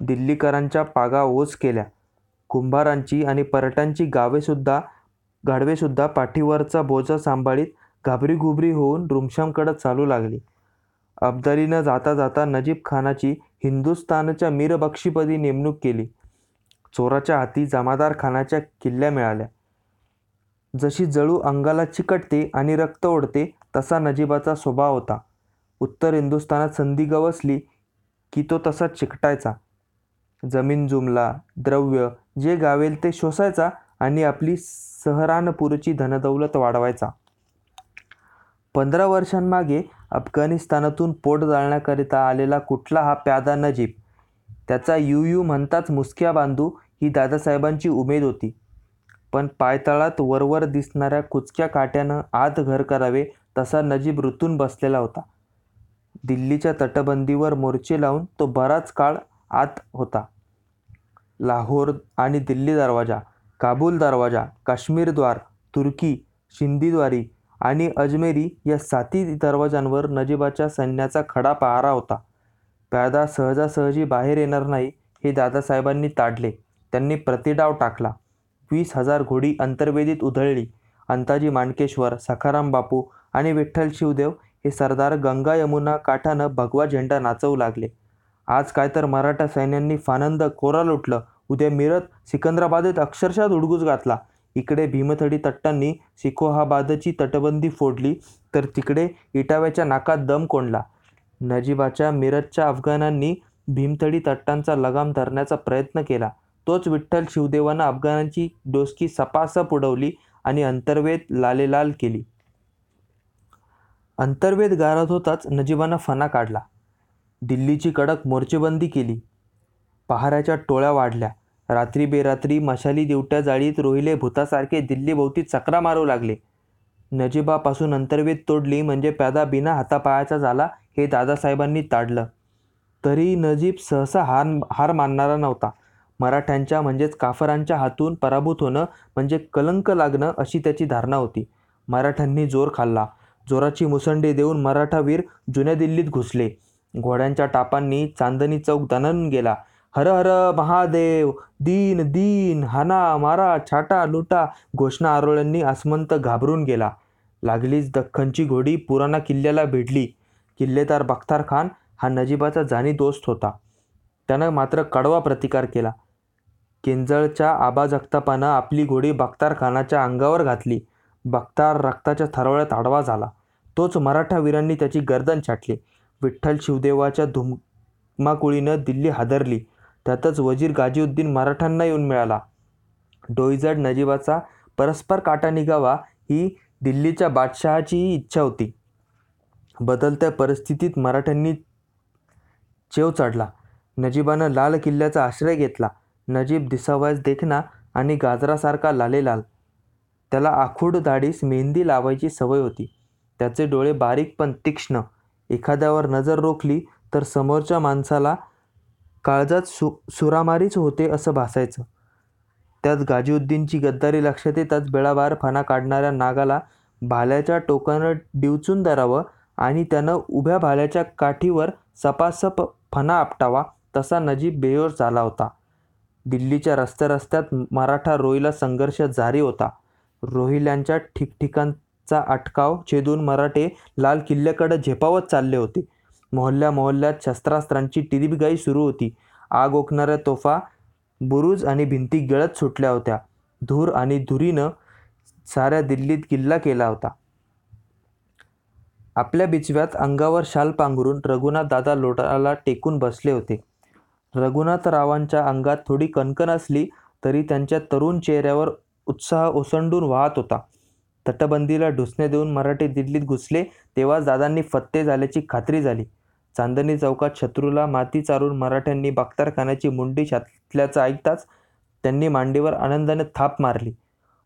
दिल्लीकरांच्या पागा ओझ केल्या. कुंभारांची आणि परटांची गावेसुद्धा गाढवेसुद्धा पाठीवरचा बोजा सांभाळीत घाबरीघुबरी होऊन रुमशामकडं चालू लागली. अब्दालीनं जाता जाता नजीब खानाची हिंदुस्थानच्या मीरबक्षीपदी नेमणूक केली. चोराच्या हाती जमादार खानाच्या किल्ल्या मिळाल्या. जशी जळू अंगाला चिकटते आणि रक्त ओढते तसा नजीबाचा स्वभाव होता. उत्तर हिंदुस्थानात संधी गवसली की तो तसा चिकटायचा. जमीन जुमला द्रव्य जे गावेल ते शोसायचा आणि आपली सहरानपूरची धनदौलत वाढवायचा. पंधरा वर्षांमागे अफगाणिस्तानातून पोट जाळण्याकरिता आलेला कुठला हा प्यादा नजीब? त्याचा यू यू म्हणताच मुसक्या बांधू ही दादासाहेबांची उमेद होती. पण पायतळात वरवर दिसणाऱ्या कुचक्या काट्यानं आत घर करावे तसा नजीब ऋतून बसलेला होता. दिल्लीच्या तटबंदीवर मोर्चे लावून तो बराच काळ आत होता. लाहोर आणि दिल्ली दरवाजा काबूल दरवाजा काश्मीरद्वार तुर्की शिंदीद्वारी आणि अजमेरी या साती दरवाजांवर नजीबाच्या सैन्याचा खडा पहारा होता. प्यादा सहजासहजी बाहेर येणार नाही हे दादासाहेबांनी ताडले. त्यांनी प्रतिडाव टाकला. वीस हजार घोडी अंतर्वेदीत उधळली. अंताजी माणकेश्वर सखाराम बापू आणि विठ्ठल शिवदेव हे सरदार गंगा यमुना काठानं भगवा झेंडा नाचवू लागले. आज काय तर मराठा सैन्यांनी फानंद कोरा लुटलं. उद्या मिरत सिकंदराबादेत अक्षरशः उडगूज घातला. इकडे भीमथडी तट्टांनी सिकोहाबादची तटबंदी फोडली तर तिकडे इटाव्याच्या नाकात दम कोंडला. नजीबाच्या मिरजच्या अफगाणांनी भीमथडी तट्टांचा लगाम धरण्याचा प्रयत्न केला. तोच विठ्ठल शिवदेवानं अफगाणांची डोसकी सपासप उडवली आणि अंतर्वेद लालेलाल केली. अंतर्वेद गारत होताच नजीबानं फणा काढला. दिल्लीची कडक मोर्चेबंदी केली. पहाऱ्याच्या टोळ्या वाढल्या. रात्री बेरात्री मशाली दिवट्या जाळीत रोहिले भूतासारखे दिल्लीभोवती चक्रा मारू लागले. नजीबापासून अंतर्वेद तोडली म्हणजे प्यादा बिना हातापायाचा झाला हे दादासाहेबांनी ताडलं. तरी नजीब सहसा हार हार मानणारा नव्हता. मराठ्यांच्या म्हणजेच काफरांच्या हातून पराभूत होणं म्हणजे कलंक लागणं अशी त्याची धारणा होती. मराठ्यांनी जोर खाल्ला. जोराची मुसंडी देऊन मराठा वीर जुन्या दिल्लीत घुसले. घोड्यांच्या टापांनी चांदणी चौक दणन गेला. हर हर महादेव दीन दीन हाना मारा छाटा लुटा घोषणा आरोळ्यांनी आसमंत घाबरून गेला. लागलीच दख्खनची घोडी पुराणा किल्ल्याला भिडली किल्लेदार बख्तार खान हा नजीबाचा जाणी दोस्त होता. त्यानं मात्र कडवा प्रतिकार केला. केंजळच्या आबा जगतापानं आपली घोडी बख्तार खानाच्या अंगावर घातली. बख्तार रक्ताच्या थरवळ्यात आडवा झाला. तोच मराठा वीरांनी त्याची गर्दन छाटली. विठ्ठल शिवदेवाच्या धुमाकुळीनं दिल्ली हादरली. त्यातच वजीर गाजीउद्दीन मराठ्यांना येऊन मिळाला. डोईजड नजीबाचा परस्पर काटा निघावा ही दिल्लीच्या बादशहाचीही इच्छा होती. बदलत्या परिस्थितीत मराठ्यांनी चेव चढला. नजीबानं लाल किल्ल्याचा आश्रय घेतला. नजीब दिसावयास देखना आणि गाजरासारखा लालेलाल. त्याला आखूड दाढीस मेहंदी लावायची सवय होती. त्याचे डोळे बारीक पण तीक्ष्ण. एखाद्यावर नजर रोखली तर समोरच्या माणसाला काळजात सु सुरामारीच होते असं भासायचं. त्यात गाजीउद्दीनची गद्दारी लक्षात येताच बेळाबार फणा काढणाऱ्या नागाला भाल्याच्या टोकानं डिवचून धरावं आणि त्यानं उभ्या भाल्याच्या काठीवर सपासप फणा आपटावा तसा नजीब बेहोर झाला होता. दिल्लीच्या रस्त्या रस्त्यात मराठा रोहिला संघर्ष जारी होता. रोहिल्यांच्या ठिकठिकाणचा अटकाव छेदून मराठे लाल किल्ल्याकडे झेपावत चालले होते. मोहल्ल्या मोहल्ल्यात शस्त्रास्त्रांची टिरीबगाई सुरू होती. आग ओकणाऱ्या तोफा बुरुज आणि भिंती गळत सुटल्या होत्या. धूर आणि धुरीनं साऱ्या दिल्लीत किल्ला केला होता. आपल्या बिचव्यात अंगावर शाल पांघरून रघुनाथ दादा लोटाला टेकून बसले होते. रघुनाथरावांच्या अंगात थोडी कणकण असली तरी त्यांच्या तरुण चेहऱ्यावर उत्साह ओसंडून वाहत होता. तटबंदीला ढुसणे देऊन मराठी दिल्लीत घुसले तेव्हाच दादांनी फत्ते झाल्याची खात्री झाली. चांदणी चौकात शत्रूला माती चारून मराठ्यांनी बख्तारखानाची मुंडी छातल्याचं ऐकताच त्यांनी मांडीवर आनंदाने थाप मारली.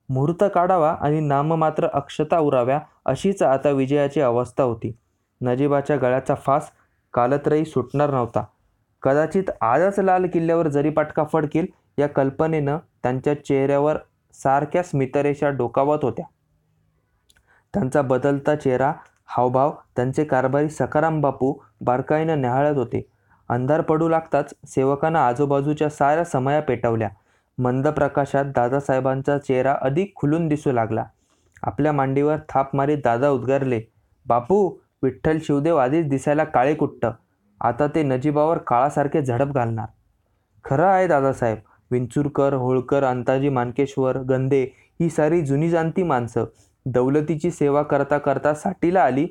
मुहूर्त काढावा आणि नाममात्र अक्षता उराव्या अशीच आता विजयाची अवस्था होती. नजीबाच्या गळ्याचा फास कालत्रही सुटणार नव्हता. कदाचित आजच लाल किल्ल्यावर जरी पाटका फडकेल या कल्पनेनं त्यांच्या चेहऱ्यावर सारख्या स्मितरेषा डोकावत होत्या. त्यांचा बदलता चेहरा हावभाव त्यांचे कारभारी सखाराम बापू बारकाईनं न्याहाळत होते. अंधार पडू लागताच सेवकांना आजूबाजूच्या साऱ्या समया पेटवल्या. मंद प्रकाशात दादासाहेबांचा चेहरा अधिक खुलून दिसू लागला. आपल्या मांडीवर थाप मारीत दादा उद्गारले बापू विठ्ठल शिवदेव आधीच दिसायला काळे कुट्ट. आता ते नजीबावर काळासारखे झडप घालणार. खरं आहे दादासाहेब विंचुरकर होळकर अंताजी मानकेश्वर गंधे ही सारी जुनी जाणती माणसं. दौलतीची सेवा करता करता साठीला आली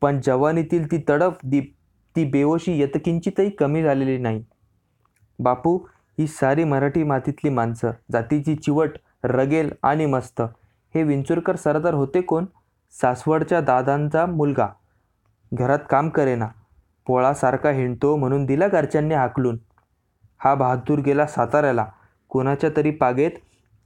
पण जवानीतील ती तडफ दीप ती बेवशी यतकिंचितही कमी झालेली नाही. बापू ही सारी मराठी मातीतली माणसं जातीची चिवट रगेल आणि मस्त हे विंचुरकर सरदार होते कोण? सासवडच्या दादांचा मुलगा. घरात काम करेना पोळासारखा हिंडतो म्हणून दिला घरच्यांनी हाकलून. हा बहादूर गेला साताऱ्याला कोणाच्या तरी पागेत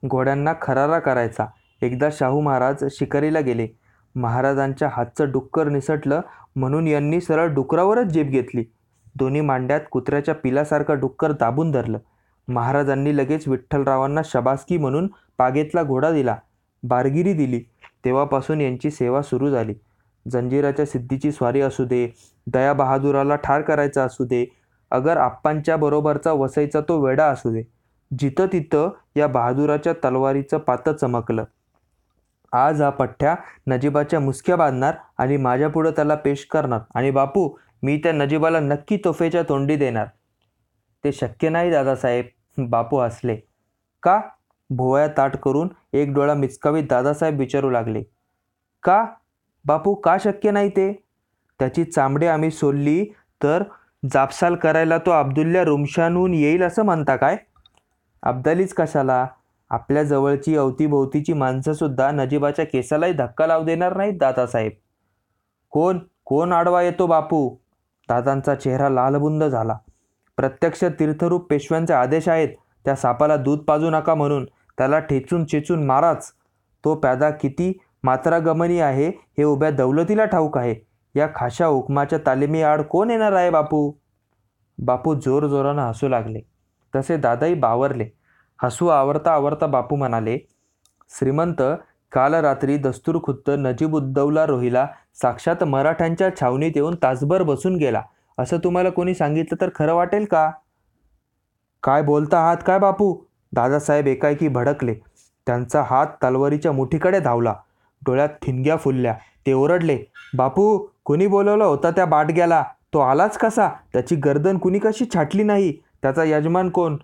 घोड्यांना खरारा करायचा. एकदा शाहू महाराज शिकारीला गेले. महाराजांच्या हातचं डुक्कर निसटलं म्हणून यांनी सरळ डुकरावरच जीभ घेतली. दोन्ही मांड्यात कुत्र्याच्या पिलासारखं डुक्कर दाबून धरलं. महाराजांनी लगेच विठ्ठलरावांना शबासकी म्हणून पागेतला घोडा दिला. बारगिरी दिली. तेव्हापासून यांची सेवा सुरू झाली. जंजिराच्या सिद्धीची स्वारी असू दे दया बहादुराला ठार करायचा असू दे अगर आप्पांच्या बरोबरचा वसईचा तो वेडा असू दे. जिथं तिथं या बहादुराच्या तलवारीचं पातं चमकलं. आज हा पठ्ठ्या नजीबाच्या मुसक्या बांधणार आणि माझ्यापुढं त्याला पेश करणार. आणि बापू मी त्या नजीबाला नक्की तोफेच्या तोंडी देणार. ते शक्य नाही दादासाहेब. बापू हसले. का? भोवया ताट करून एक डोळा मिचकावीत दादासाहेब विचारू लागले. का? बापू का शक्य नाही ते? त्याची चामडे आम्ही सोडली तर जापसाल करायला तो अब्दुल्ल्या रुमशानहून येईल असं म्हणता काय? अब्दालीच कशाला? आपल्या जवळची अवतीभोवतीची माणसंसुद्धा नजीबाच्या केसालाही धक्का लावू देणार नाहीत दादासाहेब. कोण? कोण आडवा येतो बापू? दादांचा चेहरा लालबुंद झाला. प्रत्यक्ष तीर्थरूप पेशव्यांचे आदेश आहेत. त्या सापाला दूध पाजू नका म्हणून. त्याला ठेचून चेचून माराच. तो प्यादा किती मात्रागमनी आहे हे उभ्या दौलतीला ठाऊक आहे. या खाशा हुकमाच्या तालिमी आड कोण येणार आहे बापू? बापू जोरजोरानं हसू लागले. तसे दादाही बावरले. हसू आवरता आवरता बापू म्हणाले श्रीमंत काल रात्री दस्तूर खुद्द नजीबुद्दौला रोहिला साक्षात मराठ्यांच्या छावणीत येऊन तासभर बसून गेला. असं तुम्हाला कोणी सांगितलं तर खरं वाटेल का? काय बोलता आहात काय बापू? दादासाहेब एकाएकी भडकले. त्यांचा हात तलवारीच्या मुठीकडे धावला. डोळ्यात ठिणग्या फुलल्या. ते ओरडले बापू कुणी बोलवलं होता त्या बाटग्याला? तो आलाच कसा? त्याची गर्दन कुणी कशी छाटली नाही? त्याचा यजमान कोण?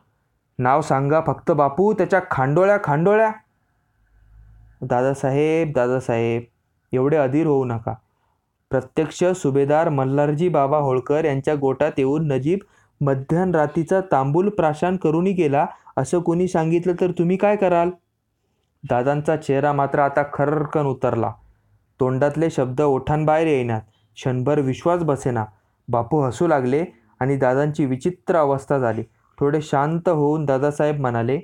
नाव सांगा फक्त बापू त्याच्या खांडोळ्या खांडोळ्या. दादासाहेब दादासाहेब एवढे अधीर होऊ नका. प्रत्यक्ष सुभेदार मल्हारजी बाबा होळकर यांच्या गोटात येऊन नजीब मध्यान तांबूल प्राशन करूनही गेला असं कोणी सांगितलं तर तुम्ही काय कराल? दादांचा चेहरा मात्र आता खरकन उतरला. तोंडातले शब्द ओठांबाहेर येईनात. क्षणभर विश्वास बसेना. बापू हसू लागले आणि दादांची विचित्र अवस्था झाली. थोडे शांत होऊन दादासाहेब म्हणाले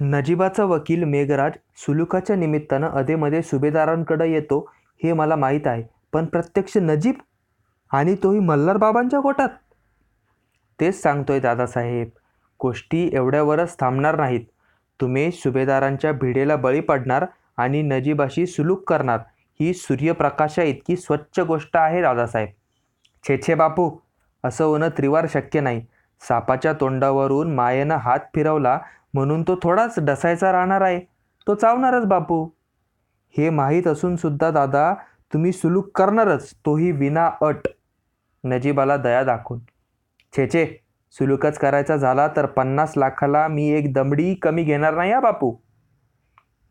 नजीबाचा वकील मेघराज सुलुकाच्या निमित्तानं अधेमध्ये सुभेदारांकडे येतो हे मला माहीत आहे पण प्रत्यक्ष नजीब आणि तोही मल्हार बाबांच्या गोटात तेच सांगतोय दादासाहेब गोष्टी एवढ्यावरच थांबणार नाहीत. तुम्ही सुभेदारांच्या भिडेला बळी पडणार आणि नजीबाशी सुलूक करणार. ही सूर्यप्रकाशा इतकी स्वच्छ गोष्ट आहे दादासाहेब. छे छे बापू असं होणं त्रिवार शक्य नाही. सापाच्या तोंडावरून मायेनं हात फिरवला म्हणून तो थोडाच डसायचा राहणार आहे. तो चावणारच बापू. हे माहीत असूनसुद्धा दादा तुम्ही सुलूक करणारच तोही विना अट. नजीबाला दया दाखवून. छे छे सुलूकच करायचा झाला तर पन्नास लाखाला मी एक दमडी कमी घेणार नाही हा बापू.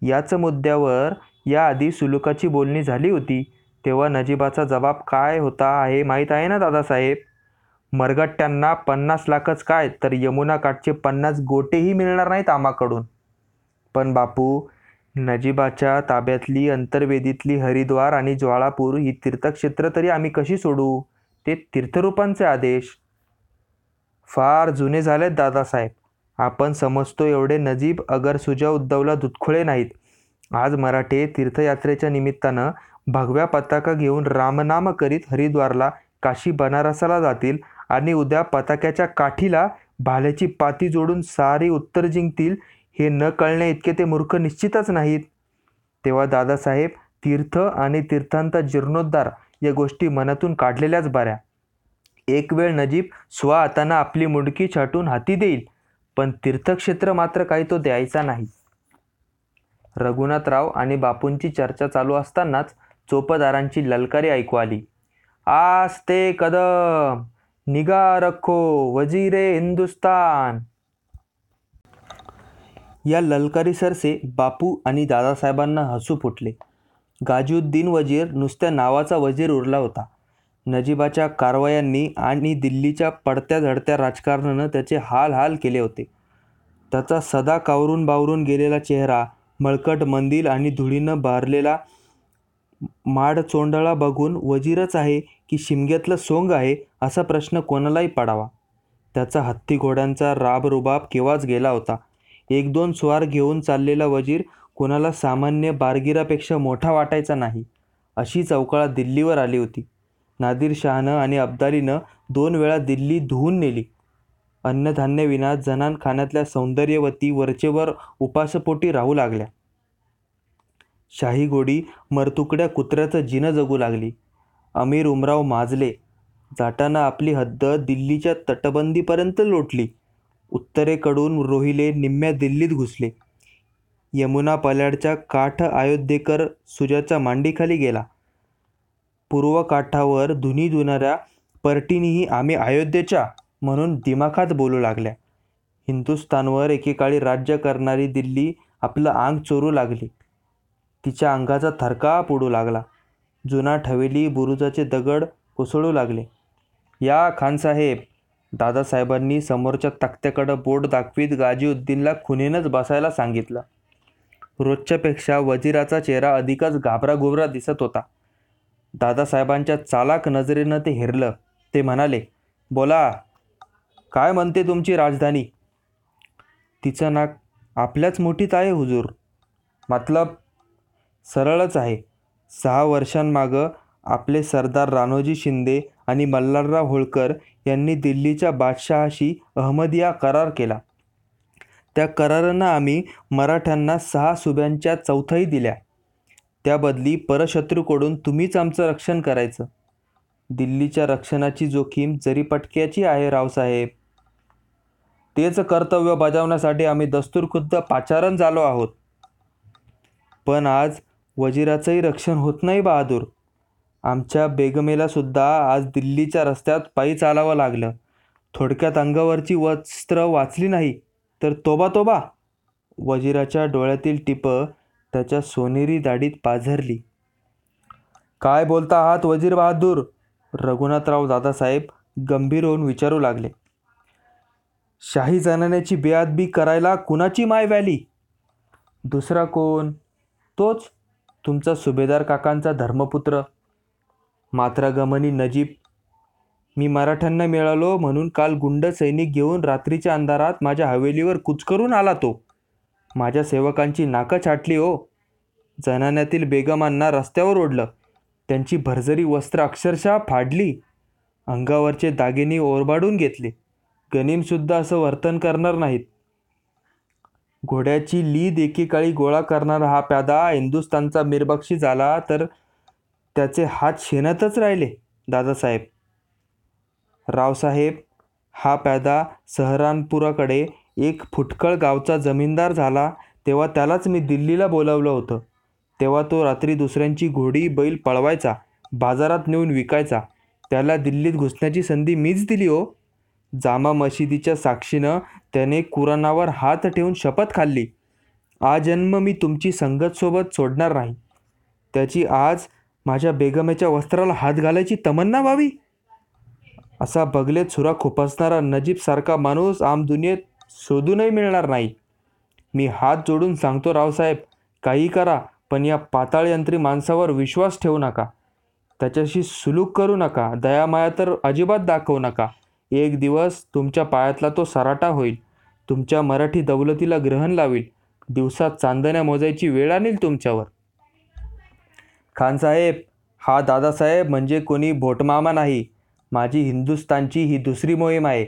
याच मुद्द्यावर याआधी सुलुकाची बोलणी झाली होती. तेव्हा नजीबाचा जबाब काय होता हे माहीत आहे ना दादासाहेब? मरगट्ट्यांना पन्नास लाखच काय? तर यमुना काठचे पन्नास गोटेही मिळणार नाहीत आमाकडून पण बापू नजीबाच्या ताब्यातली अंतर्वेदीतली हरिद्वार आणि ज्वाळापूर ही तीर्थक्षेत्र तरी आम्ही कशी सोडू? ते तीर्थरूपांचे आदेश. फार जुने झालेत दादासाहेब. आपण समजतो एवढे नजीब अगर सुजा उद्धवला दुतखुळे नाहीत. आज मराठे तीर्थयात्रेच्या निमित्तानं भगव्या पताका घेऊन रामनाम करीत हरिद्वारला काशी बनारसाला जातील आणि उद्या पताक्याच्या काठीला भाल्याची पाती जोडून सारी उत्तर जिंकतील हे न कळणे इतके ते मूर्ख निश्चितच नाहीत. तेव्हा दादासाहेब तीर्थ आणि तीर्थांचा जीर्णोद्धार या गोष्टी मनातून काढलेल्याच बऱ्या. एक वेळ नजीब स्वहाताना आपली मुडकी छाटून हाती देईल पण तीर्थक्षेत्र मात्र काही तो द्यायचा नाही. रघुनाथराव आणि बापूंची चर्चा चालू असतानाच चोपदारांची ललकारी ऐकू आली. आस ते कदम! निगा रखो वजीरे हिंदुस्तान. या ललकारी सरसे बापू आणि दादासाहेबांना हसू फुटले. गाजीउद्दीन वजीर नुसत्या नावाचा वजीर उरला होता. नजीबाच्या कारवायांनी आणि दिल्लीच्या पडत्या झडत्या राजकारणानं त्याचे हाल हाल केले होते. त्याचा सदा कावरून बावरून गेलेला चेहरा मळकट मंदिल आणि धुळीनं भारलेला माड चोंडळा बघून वजीरच आहे की शिमग्यातलं सोंग आहे असा प्रश्न कोणालाही पडावा. त्याचा हत्ती घोड्यांचा राबरुबाब केव्हाच गेला होता? एक दोन स्वार घेऊन चाललेला वजीर कोणाला सामान्य बारगिरापेक्षा मोठा वाटायचा नाही. अशी चौकाळा दिल्लीवर आली होती. नादिरशहानं आणि अब्दालीनं दोन वेळा दिल्ली धुवून नेली. अन्नधान्यविना जनानखान्यातल्या सौंदर्यवती वरचेवर उपासपोटी राहू लागल्या. शाही गोडी मरतुकड्या कुत्र्याचं जिनं जगू लागली. अमीर उमराव माजले जाताना आपली हद्द दिल्लीच्या तटबंदीपर्यंत लोटली. उत्तरेकडून रोहिले निम्म्या दिल्लीत घुसले. यमुना पल्याडच्या काठ अयोध्येकर सुजाच्या मांडीखाली गेला. पूर्व काठावर धुनी धुणाऱ्या परटीनीही आम्ही अयोध्येच्या म्हणून दिमाखात बोलू लागल्या. हिंदुस्थानवर एकेकाळी राज्य करणारी दिल्ली आपलं अंग चोरू लागली. तिच्या अंगाचा थरकाप उडू लागला. जुना ठवेली बुरुजाचे दगड कोसळू लागले. या खानसाहेब दादासाहेबांनी समोरच्या तक्त्याकडं बोट दाखवीत गाजीउद्दीनला खुनेनंच बसायला सांगितलं. रोजच्यापेक्षा वजिराचा चेहरा अधिकच घाबराघुबरा दिसत होता. दादासाहेबांच्या चालाक नजरेनं ते हेरलं. ते म्हणाले बोला काय म्हणते तुमची राजधानी? तिचं नाक आपल्याच मुठीत आहे हुजूर. मतलब सरळच आहे. सहा वर्षांमागं आपले सरदार रानोजी शिंदे आणि मल्हारराव होळकर यांनी दिल्लीच्या बादशहाशी अहमदिया करार केला. त्या करारानं आम्ही मराठ्यांना सहा सुब्यांच्या चौथाई दिल्या. त्याबदली परशत्रूकडून तुम्हीच आमचं रक्षण करायचं. दिल्लीच्या रक्षणाची जोखीम जरी पटक्याची आहे रावसाहेब. तेच कर्तव्य बजावण्यासाठी आम्ही दस्तूरखुद्द पाचारण झालो आहोत. पण आज वजिराचंही रक्षण होत नाही बहादूर. आमच्या बेगमेलासुद्धा आज दिल्लीच्या रस्त्यात पायी चालावं लागलं. थोडक्यात अंगावरची वस्त्र वाचली नाही तर तोबा तोबा! वजिराच्या डोळ्यातील टिपं त्याच्या सोनेरी दाढीत पाझरली. काय बोलता आहात वजीर बहादूर? रघुनाथराव दादासाहेब गंभीर होऊन विचारू लागले. शाही जनान्याची बेअदबी करायला कुणाची माय व्हॅली दुसरा कोण? तोच तुमचा सुभेदार काकांचा धर्मपुत्र. मात्रागमनी नजीब. मी मराठ्यांना मिळालो म्हणून काल गुंड सैनिक घेऊन रात्रीच्या अंधारात माझ्या हवेलीवर कुचकरून आला तो. माझ्या सेवकांची नाकं छाटली हो. जनान्यातील बेगमांना रस्त्यावर ओढलं. त्यांची भरजरी वस्त्र अक्षरशः फाडली. अंगावरचे दागिने ओरबाडून घेतले. गनीमसुद्धा असं वर्तन करणार नाहीत. घोड्याची लीद एकेकाळी गोळा करणारा हा प्यादा हिंदुस्थानचा मिरबक्षी झाला तर त्याचे हात शेणातच राहिले दादासाहेब. रावसाहेब हा प्यादा सहरानपुराकडे एक फुटकळ गावचा जमीनदार झाला तेव्हा त्यालाच मी दिल्लीला बोलावलं होतं. तेव्हा तो रात्री दुसऱ्यांची घोडी बैल पळवायचा बाजारात नेऊन विकायचा. त्याला दिल्लीत घुसण्याची संधी मीच दिली हो. जामा मशिदीच्या साक्षीनं त्याने कुराणावर हात ठेवून शपथ खाल्ली. आजन्म मी तुमची संगतसोबत सोडणार नाही. त्याची आज माझ्या बेगमेच्या वस्त्राला हात घालायची तमन्ना व्हावी असा बगलेत सुरा खुपसणारा नजीबसारखा माणूस आम दुनियेत शोधूनही मिळणार नाही. मी हात जोडून सांगतो रावसाहेब काही करा पण या पाताळयंत्री माणसावर विश्वास ठेवू नका. त्याच्याशी सुलूक करू नका. दयामाया तर अजिबात दाखवू नका. एक दिवस तुमच्या पायातला तो सराटा होईल. तुमच्या मराठी दौलतीला ग्रहण लावील. दिवसात चांदण्या मोजायची वेळ आणील तुमच्यावर. खानसाहेब हा दादासाहेब म्हणजे कोणी भोटमामा नाही. माझी हिंदुस्तानची ही दुसरी मोहीम आहे.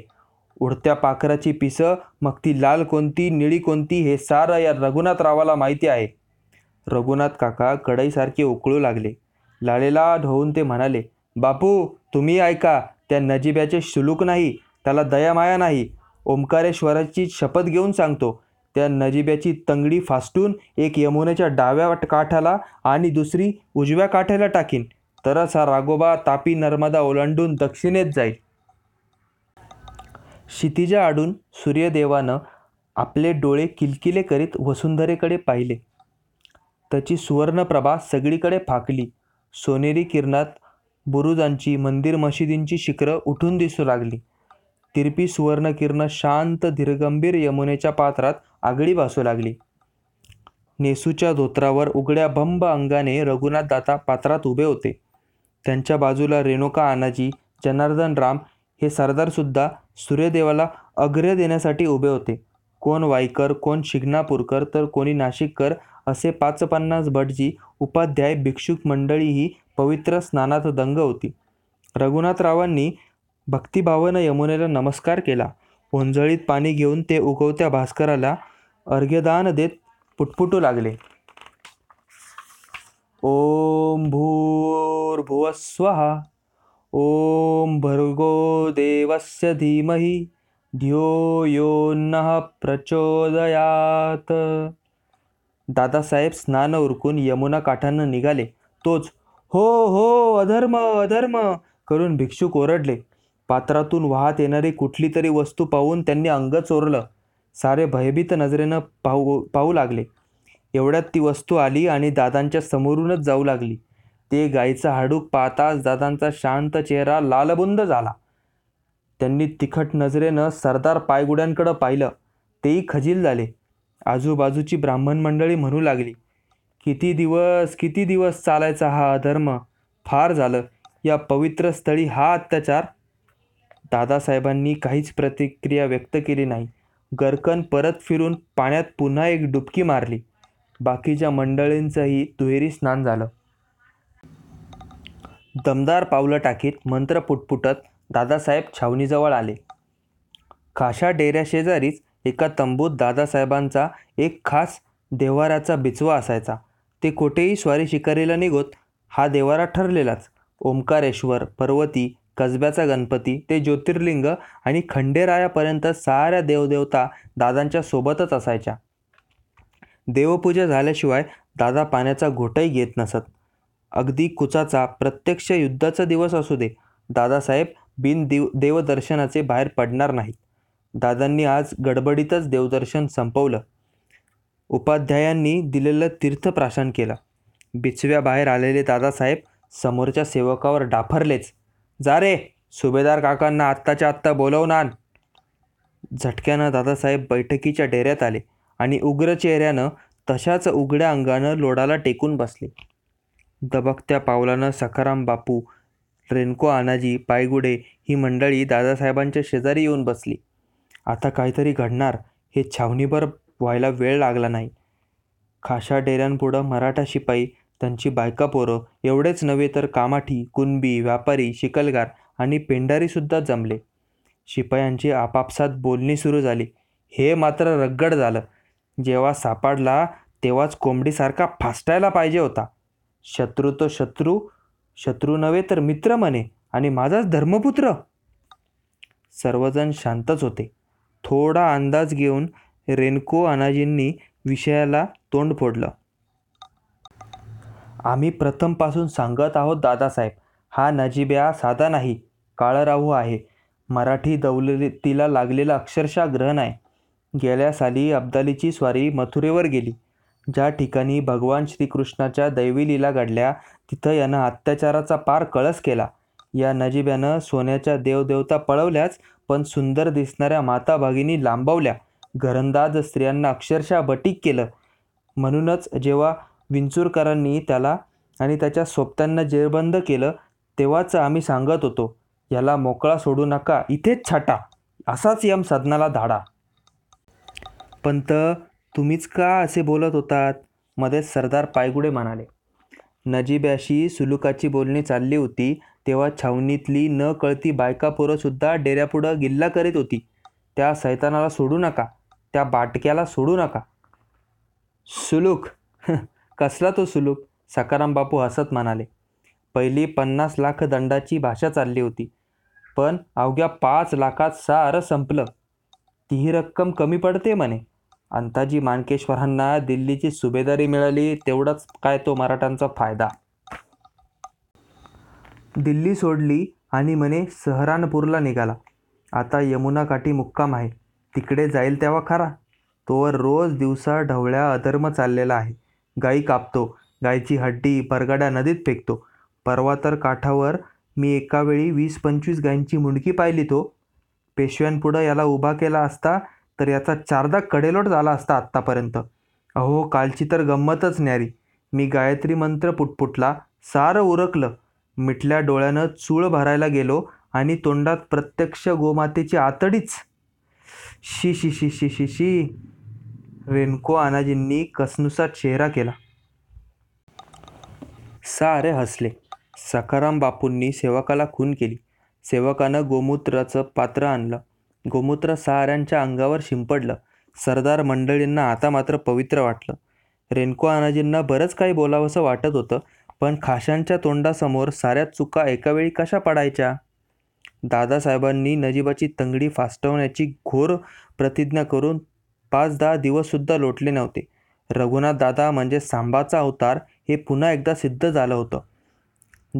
उडत्या पाखराची पिसं मग ती लाल कोणती निळी कोणती हे सारं या रघुनाथरावाला माहिती आहे. रघुनाथ काका कढईसारखे उकळू लागले. लाळेला होऊन ते म्हणाले बापू तुम्ही ऐका. त्या नजिब्याचे शुलूक नाही त्याला दयामाया नाही. ओंकारेश्वराची शपथ घेऊन सांगतो त्या नजिब्याची तंगडी फासटून एक यमुनेच्या डाव्या काठाला आणि दुसरी उजव्या काठाला टाकीन. तरच हा रागोबा तापी नर्मदा ओलांडून दक्षिणेत जाईल. क्षितिजा आडून सूर्यदेवानं आपले डोळे किलकिले करीत वसुंधरेकडे पाहिले. त्याची सुवर्णप्रभा सगळीकडे फाकली. सोनेरी किरणात बुरुजांची मंदिर मशिदींची शिखरं उठून दिसू लागली. तिरपी सुवर्णकिरण शांत धीरगंभीर यमुनेच्या पात्रात आगळी भासू लागली. नेसूच्या धोत्रावर उघड्या बंब अंगाने रघुनाथ दाता पात्रात उभे होते. त्यांच्या बाजूला रेणुका आनाजी जनार्दन राम हे सरदारसुद्धा सूर्यदेवाला अग्र्य देण्यासाठी उभे होते. कोण वाईकर कोण शिंगणापूरकर तर कोणी नाशिककर असे पाच पन्नास भटजी उपाध्याय भिक्षुक मंडळी ही पवित्र स्नानात दंग होती. रघुनाथरावांनी भक्तिभावानं यमुनेला नमस्कार केला. ओंजळीत पाणी घेऊन ते उगवत्या भास्कराला अर्घ्यदान देत पुटपुटू लागले. ओम भूर्भुवस्व ओम भर्गो देवस्य धीमही। धियो यो नः प्रचोदयात. दादासाहेब स्नान उरकून यमुना काठानं निघाले. तोच हो हो अधर्म अधर्म करून भिक्षुक ओरडले. पात्रातून वाहत येणारी कुठली तरी वस्तू पाहून त्यांनी अंग चोरलं. सारे भयभीत नजरेनं पाहू पाहू लागले. एवढ्यात ती वस्तू आली आणि दादांच्या समोरूनच जाऊ लागली. ते गाईचं हाडूक पाहताच दादांचा शांत चेहरा लालबुंद झाला. त्यांनी तिखट नजरेनं सरदार पायगुड्यांकडं पाहिलं. तेही खजील झाले. आजूबाजूची ब्राह्मण मंडळी म्हणू लागली किती दिवस किती दिवस चालायचा हा अधर्म? फार झालं. या पवित्र स्थळी हा अत्याचार? दादासाहेबांनी काहीच प्रतिक्रिया व्यक्त केली नाही. गरकन परत फिरून पाण्यात पुन्हा एक डुबकी मारली. बाकीच्या मंडळींचंही दुहेरी स्नान झालं. दमदार पावलं टाकीत मंत्र पुटपुटत दादासाहेब छावणीजवळ आले. खाशा डेऱ्याशेजारीच एका तंबूत दादासाहेबांचा एक खास देवाराचा बिचवा असायचा. ते कुठेही स्वारी शिकारीला निघोत हा देवारा ठरलेलाच. ओंकारेश्वर पर्वती कसब्याचा गणपती ते ज्योतिर्लिंग आणि खंडेरायापर्यंत साऱ्या देवदेवता दादांच्या सोबतच असायच्या. देवपूजा झाल्याशिवाय दादा पाण्याचा घोटही घेत नसत. अगदी कुचाचा प्रत्यक्ष युद्धाचा दिवस असू दे दादासाहेब बिन देव देवदर्शनाचे बाहेर पडणार नाहीत. दादांनी आज गडबडीतच देवदर्शन संपवलं. उपाध्यायांनी दिलेलं तीर्थप्राशन केलं. बिचव्याबाहेर आलेले दादासाहेब समोरच्या सेवकावर डाफरलेच. जा रे सुभेदार काकांना आत्ताच्या आत्ता बोलवून आण झटक्यानं दादासाहेब बैठकीच्या डेऱ्यात आले आणि उग्र चेहऱ्यानं तशाच उघड्या अंगानं लोडाला टेकून बसले. दबकत्या पावलानं सखाराम बापू रेनको आनाजी पायगुडे ही मंडळी दादासाहेबांच्या शेजारी येऊन बसली. आता काहीतरी घडणार हे छावणीभर व्हायला वेळ लागला नाही. खाशा डेऱ्यांपुढं मराठा शिपाई त्यांची बायका पोरं एवढेच नव्हे तर कामाठी कुणबी व्यापारी शिकलगार आणि पेंढारीसुद्धा जमले. शिपायांची आपापसात बोलणी सुरू झाली. हे मात्र रगड झालं. जेव्हा सापडला तेव्हाच कोंबडीसारखा फासटायला पाहिजे होता. शत्रू तो शत्रू शत्रू नव्हे तर मित्र म्हणे आणि माझाच धर्मपुत्र. सर्वजण शांतच होते. थोडा अंदाज घेऊन रेनको अनाजींनी विषयाला तोंड फोडलं. आम्ही प्रथमपासून सांगत आहोत दादासाहेब हा नजीब्या साधा नाही काळराहू आहे. मराठी दौलतीला लागलेला अक्षरशः ग्रहण आहे गेल्या साली अब्दालीची स्वारी मथुरेवर गेली. ज्या ठिकाणी भगवान श्रीकृष्णाच्या दैवी लीला घडल्या तिथं यानं अत्याचाराचा पार कळस केला. या नजिब्यानं सोन्याच्या देवदेवता पळवल्याच पण सुंदर दिसणाऱ्या माता भगिनी लांबवल्या. घरंदाज स्त्रियांना अक्षरशः बटीक केलं. म्हणूनच जेव्हा विंचूरकरांनी त्याला आणि त्याच्या सोबत्यांना जेरबंद केलं तेव्हाच आम्ही सांगत होतो याला मोकळा सोडू नका इथेच छाटा. असाच यम सदनाला धाडा. पंत तुम्हीच का असे बोलत होतात? मध्येच सरदार पायगुडे म्हणाले. नजीब्याशी सुलुकाची बोलणी चालली होती तेव्हा छावणीतली न कळती बायका पोरंसुद्धा डेऱ्यापुढं गिल्ला करीत होती. त्या सैतानाला सोडू नका. त्या बाटक्याला सोडू नका. सुलूक. कसला तो सुलूक? सकाराम बापू हसत म्हणाले. पहिली पन्नास लाख दंडाची भाषा चालली होती. पण अवघ्या पाच लाखात सारं संपलं. ती रक्कम कमी पडते म्हणे. अंताजी मानकेश्वरांना दिल्लीची सुभेदारी मिळाली तेवढाच काय तो मराठ्यांचा फायदा? दिल्ली सोडली आणि म्हणे सहरानपूरला निघाला. आता यमुना काठी मुक्काम आहे. तिकडे जाईल तेव्हा खरा. तोवर रोज दिवसा ढवळ्या अधर्म चाललेला आहे. गाई कापतो गायची हड्डी परगड्या नदीत फेकतो. परवा तर काठावर मी एकावेळी वीस पंचवीस गायींची मुंडकी पाहिली तो. पेशव्यांपुढं याला उभा केला असता तर याचा चारदा कडेलोट झाला असता आत्तापर्यंत. अहो कालची तर गंमतच न्यारी. मी गायत्री मंत्र पुटपुटला सारं उरकलं. मिटल्या डोळ्यानं चूळ भरायला गेलो आणि तोंडात प्रत्यक्ष गोमातेची आतडीच. शी शी शी शी शी शी. रेणको आनाजींनी कसनुसा चेहरा केला. सारे हसले. सखाराम बापूंनी सेवकाला खून केली. सेवकानं गोमूत्राचं पात्र आणलं. गोमूत्र साऱ्यांच्या अंगावर शिंपडलं. सरदार मंडळींना आता मात्र पवित्र वाटलं. रेणको आनाजींना बरंच काही बोलावंसं वाटत होतं पण खाशांच्या तोंडासमोर साऱ्या चुका एकावेळी कशा पडायच्या? दादासाहेबांनी नजीबाची तंगडी फासटवण्याची घोर प्रतिज्ञा करून पाच दहा दिवससुद्धा लोटले नव्हते. रघुनाथ दादा म्हणजे सांबाचा अवतार हे पुन्हा एकदा सिद्ध झालं होतं.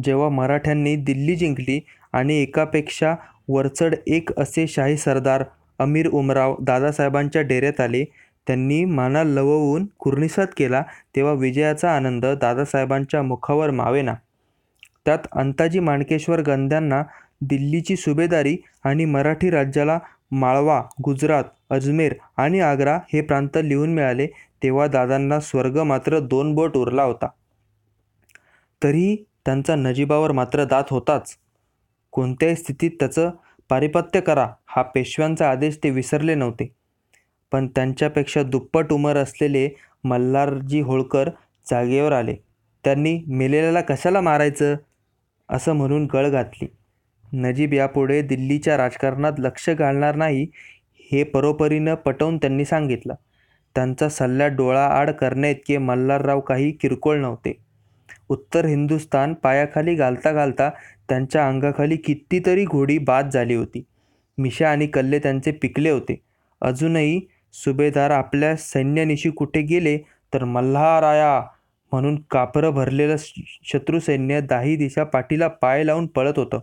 जेव्हा मराठ्यांनी दिल्ली जिंकली आणि एकापेक्षा वरचढ एक असे शाही सरदार अमीर उमराव दादासाहेबांच्या डेऱ्यात आले. त्यांनी माना लववून कुर्निसात केला तेव्हा विजयाचा आनंद दादासाहेबांच्या मुखावर मावेना. त्यात अंताजी माणकेश्वर गंध्यांना दिल्लीची सुभेदारी आणि मराठी राज्याला माळवा गुजरात अजमेर आणि आग्रा हे प्रांत लिहून मिळाले तेव्हा दादांना स्वर्ग मात्र दोन बोट उरला होता. तरीही त्यांचा नजिबावर मात्र दात होताच. कोणत्याही स्थितीत त्याचं पारिपत्य करा हा पेशव्यांचा आदेश ते विसरले नव्हते. पण त्यांच्यापेक्षा दुप्पट उमर असलेले मल्हारजी होळकर जागेवर आले. त्यांनी मेलेल्याला कशाला मारायचं? असं म्हणून गळ घातली. नजीब यापुढे दिल्लीच्या राजकारणात लक्ष घालणार नाही हे परोपरीनं पटवून त्यांनी सांगितलं. त्यांचा सल्ला डोळाआड करण्याइतके मल्हारराव काही किरकोळ नव्हते. उत्तर हिंदुस्थान पायाखाली घालता घालता त्यांच्या अंगाखाली कितीतरी घोडी बाद झाली होती. मिशा आणि कल्ले त्यांचे पिकले होते. अजूनही सुभेदार आपल्या सैन्यानिशी कुठे गेले तर मल्हाराया म्हणून कापरं भरलेलं शत्रुसैन्य दाही दिशा पाठीला पाय लावून पळत होतं.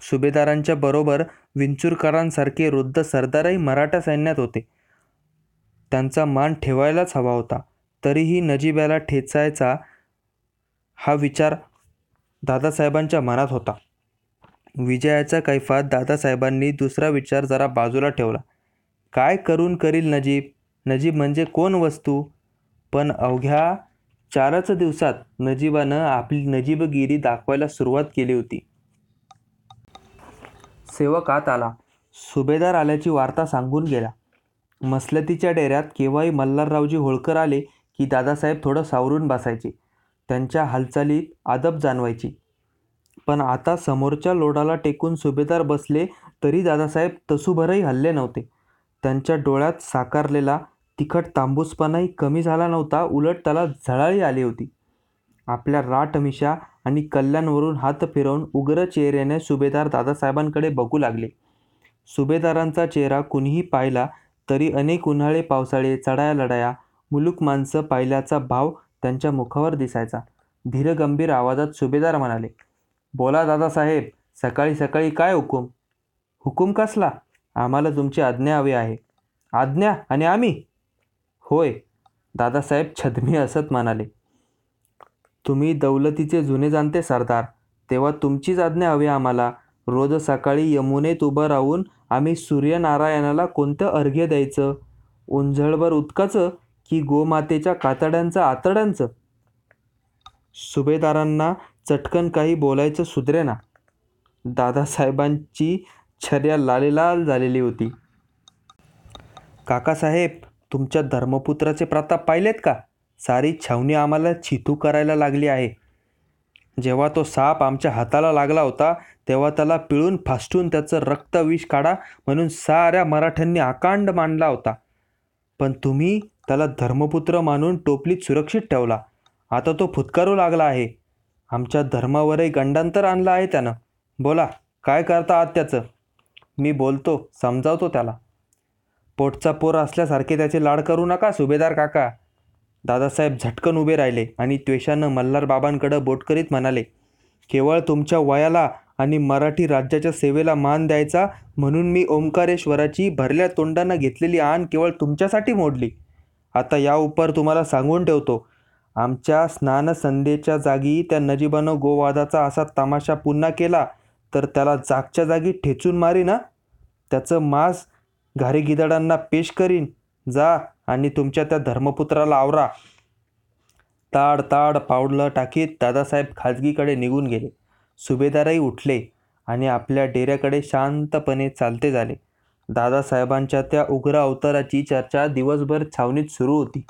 सुभेदारांच्या बरोबर विंचुरकरांसारखे वृद्ध सरदारही मराठा सैन्यात होते. त्यांचा मान ठेवायलाच हवा होता. तरीही नजीबाला ठेचायचा हा विचार दादासाहेबांच्या मनात होता. विजयाच्या कैफात दादासाहेबांनी दुसरा विचार जरा बाजूला ठेवला. काय करून करील नजीब? नजीब म्हणजे कोण वस्तू? पण अवघ्या चारच दिवसात नजीबानं आपली नजीबगिरी दाखवायला सुरुवात केली होती. सेवक आत आला. सुभेदार आल्याची वार्ता सांगून गेला. मसलतीच्या डेऱ्यात केव्हाही मल्हाररावजी होळकर आले की दादासाहेब थोडं सावरून बसायचे. त्यांच्या हालचालीत आदब जाणवायची. पण आता समोरच्या लोडाला टेकून सुभेदार बसले तरी दादासाहेब तसूभरही हल्ले नव्हते. त्यांच्या डोळ्यात साकारलेला तिखट तांबूसपणाही कमी झाला नव्हता उलट त्याला झळाळी आली होती. आपल्या राट मिशा आणि कल्ल्यांवरून हात फिरवून उग्र चेहऱ्याने सुभेदार दादासाहेबांकडे बघू लागले. सुभेदारांचा चेहरा कुणीही पाहिला तरी अनेक उन्हाळे पावसाळे चढाया लढाया मुलूक माणसं पाहिल्याचा भाव त्यांच्या मुखावर दिसायचा. धीरगंभीर आवाजात सुभेदार म्हणाले बोला दादासाहेब सकाळी सकाळी काय हुकूम? हुकूम कसला? आम्हाला तुमची आज्ञा हवी आहे. आज्ञा? आणि आम्ही? होय. दादासाहेब छदमी असत म्हणाले तुम्ही दौलतीचे जुने जाणते सरदार. तेव्हा तुमचीच आज्ञा हवी आम्हाला. रोज सकाळी यमुनेत उभं राहून आम्ही सूर्यनारायणाला कोणतं अर्घ्य द्यायचं? उंझळभर उदकाचं? की गोमातेच्या कातड्यांचं आतड्यांचं. सुभेदारांना चटकन काही बोलायचं सुधरेना दादासाहेबांची छर्या लालेलाल झालेली होती. काकासाहेब तुमच्या धर्मपुत्राचे प्रताप पाहिलेत का? सारी छावणी आम्हाला छितू करायला लागली आहे. जेव्हा तो साप आमच्या हाताला लागला होता तेव्हा त्याला पिळून फासटून त्याचं रक्त विष काढा म्हणून साऱ्या मराठ्यांनी आकांड मांडला होता. पण तुम्ही त्याला धर्मपुत्र मानून टोपलीत सुरक्षित ठेवला. आता तो फुतकारू लागला आहे. आमच्या धर्मावरही गंडांतर आणलं आहे त्यानं. बोला काय करता आहात त्याचं? मी बोलतो समजावतो त्याला. पोटचा पोर असल्यासारखे त्याचे लाड करू नका सुभेदार काका. दादासाहेब झटकन उभे राहिले आणि त्वेषानं मल्हार बाबांकडं बोट करीत म्हणाले केवळ तुमच्या वयाला आणि मराठी राज्याच्या सेवेला मान द्यायचा म्हणून मी ओंकारेश्वराची भरल्या तोंडानं घेतलेली आण केवळ तुमच्यासाठी मोडली. आता या उपर तुम्हाला सांगून ठेवतो. आमच्या स्नानसंध्येच्या जागी त्या नजीबानं गोवादाचा असा तमाशा पुन्हा केला तर त्याला जागच्या जागी ठेचून मारी ना. त्याचं मांस घारीगिदडांना पेश करीन. जा आणि तुमच्या त्या धर्मपुत्राला आवरा. ताड ताड पावडलं टाकीत दादासाहेब खाजगीकडे निघून गेले. सुभेदारही उठले आणि आपल्या डेऱ्याकडे शांतपणे चालते झाले. दादासाहेबांच्या त्या उग्र अवताराची चर्चा दिवसभर छावणीत सुरू होती.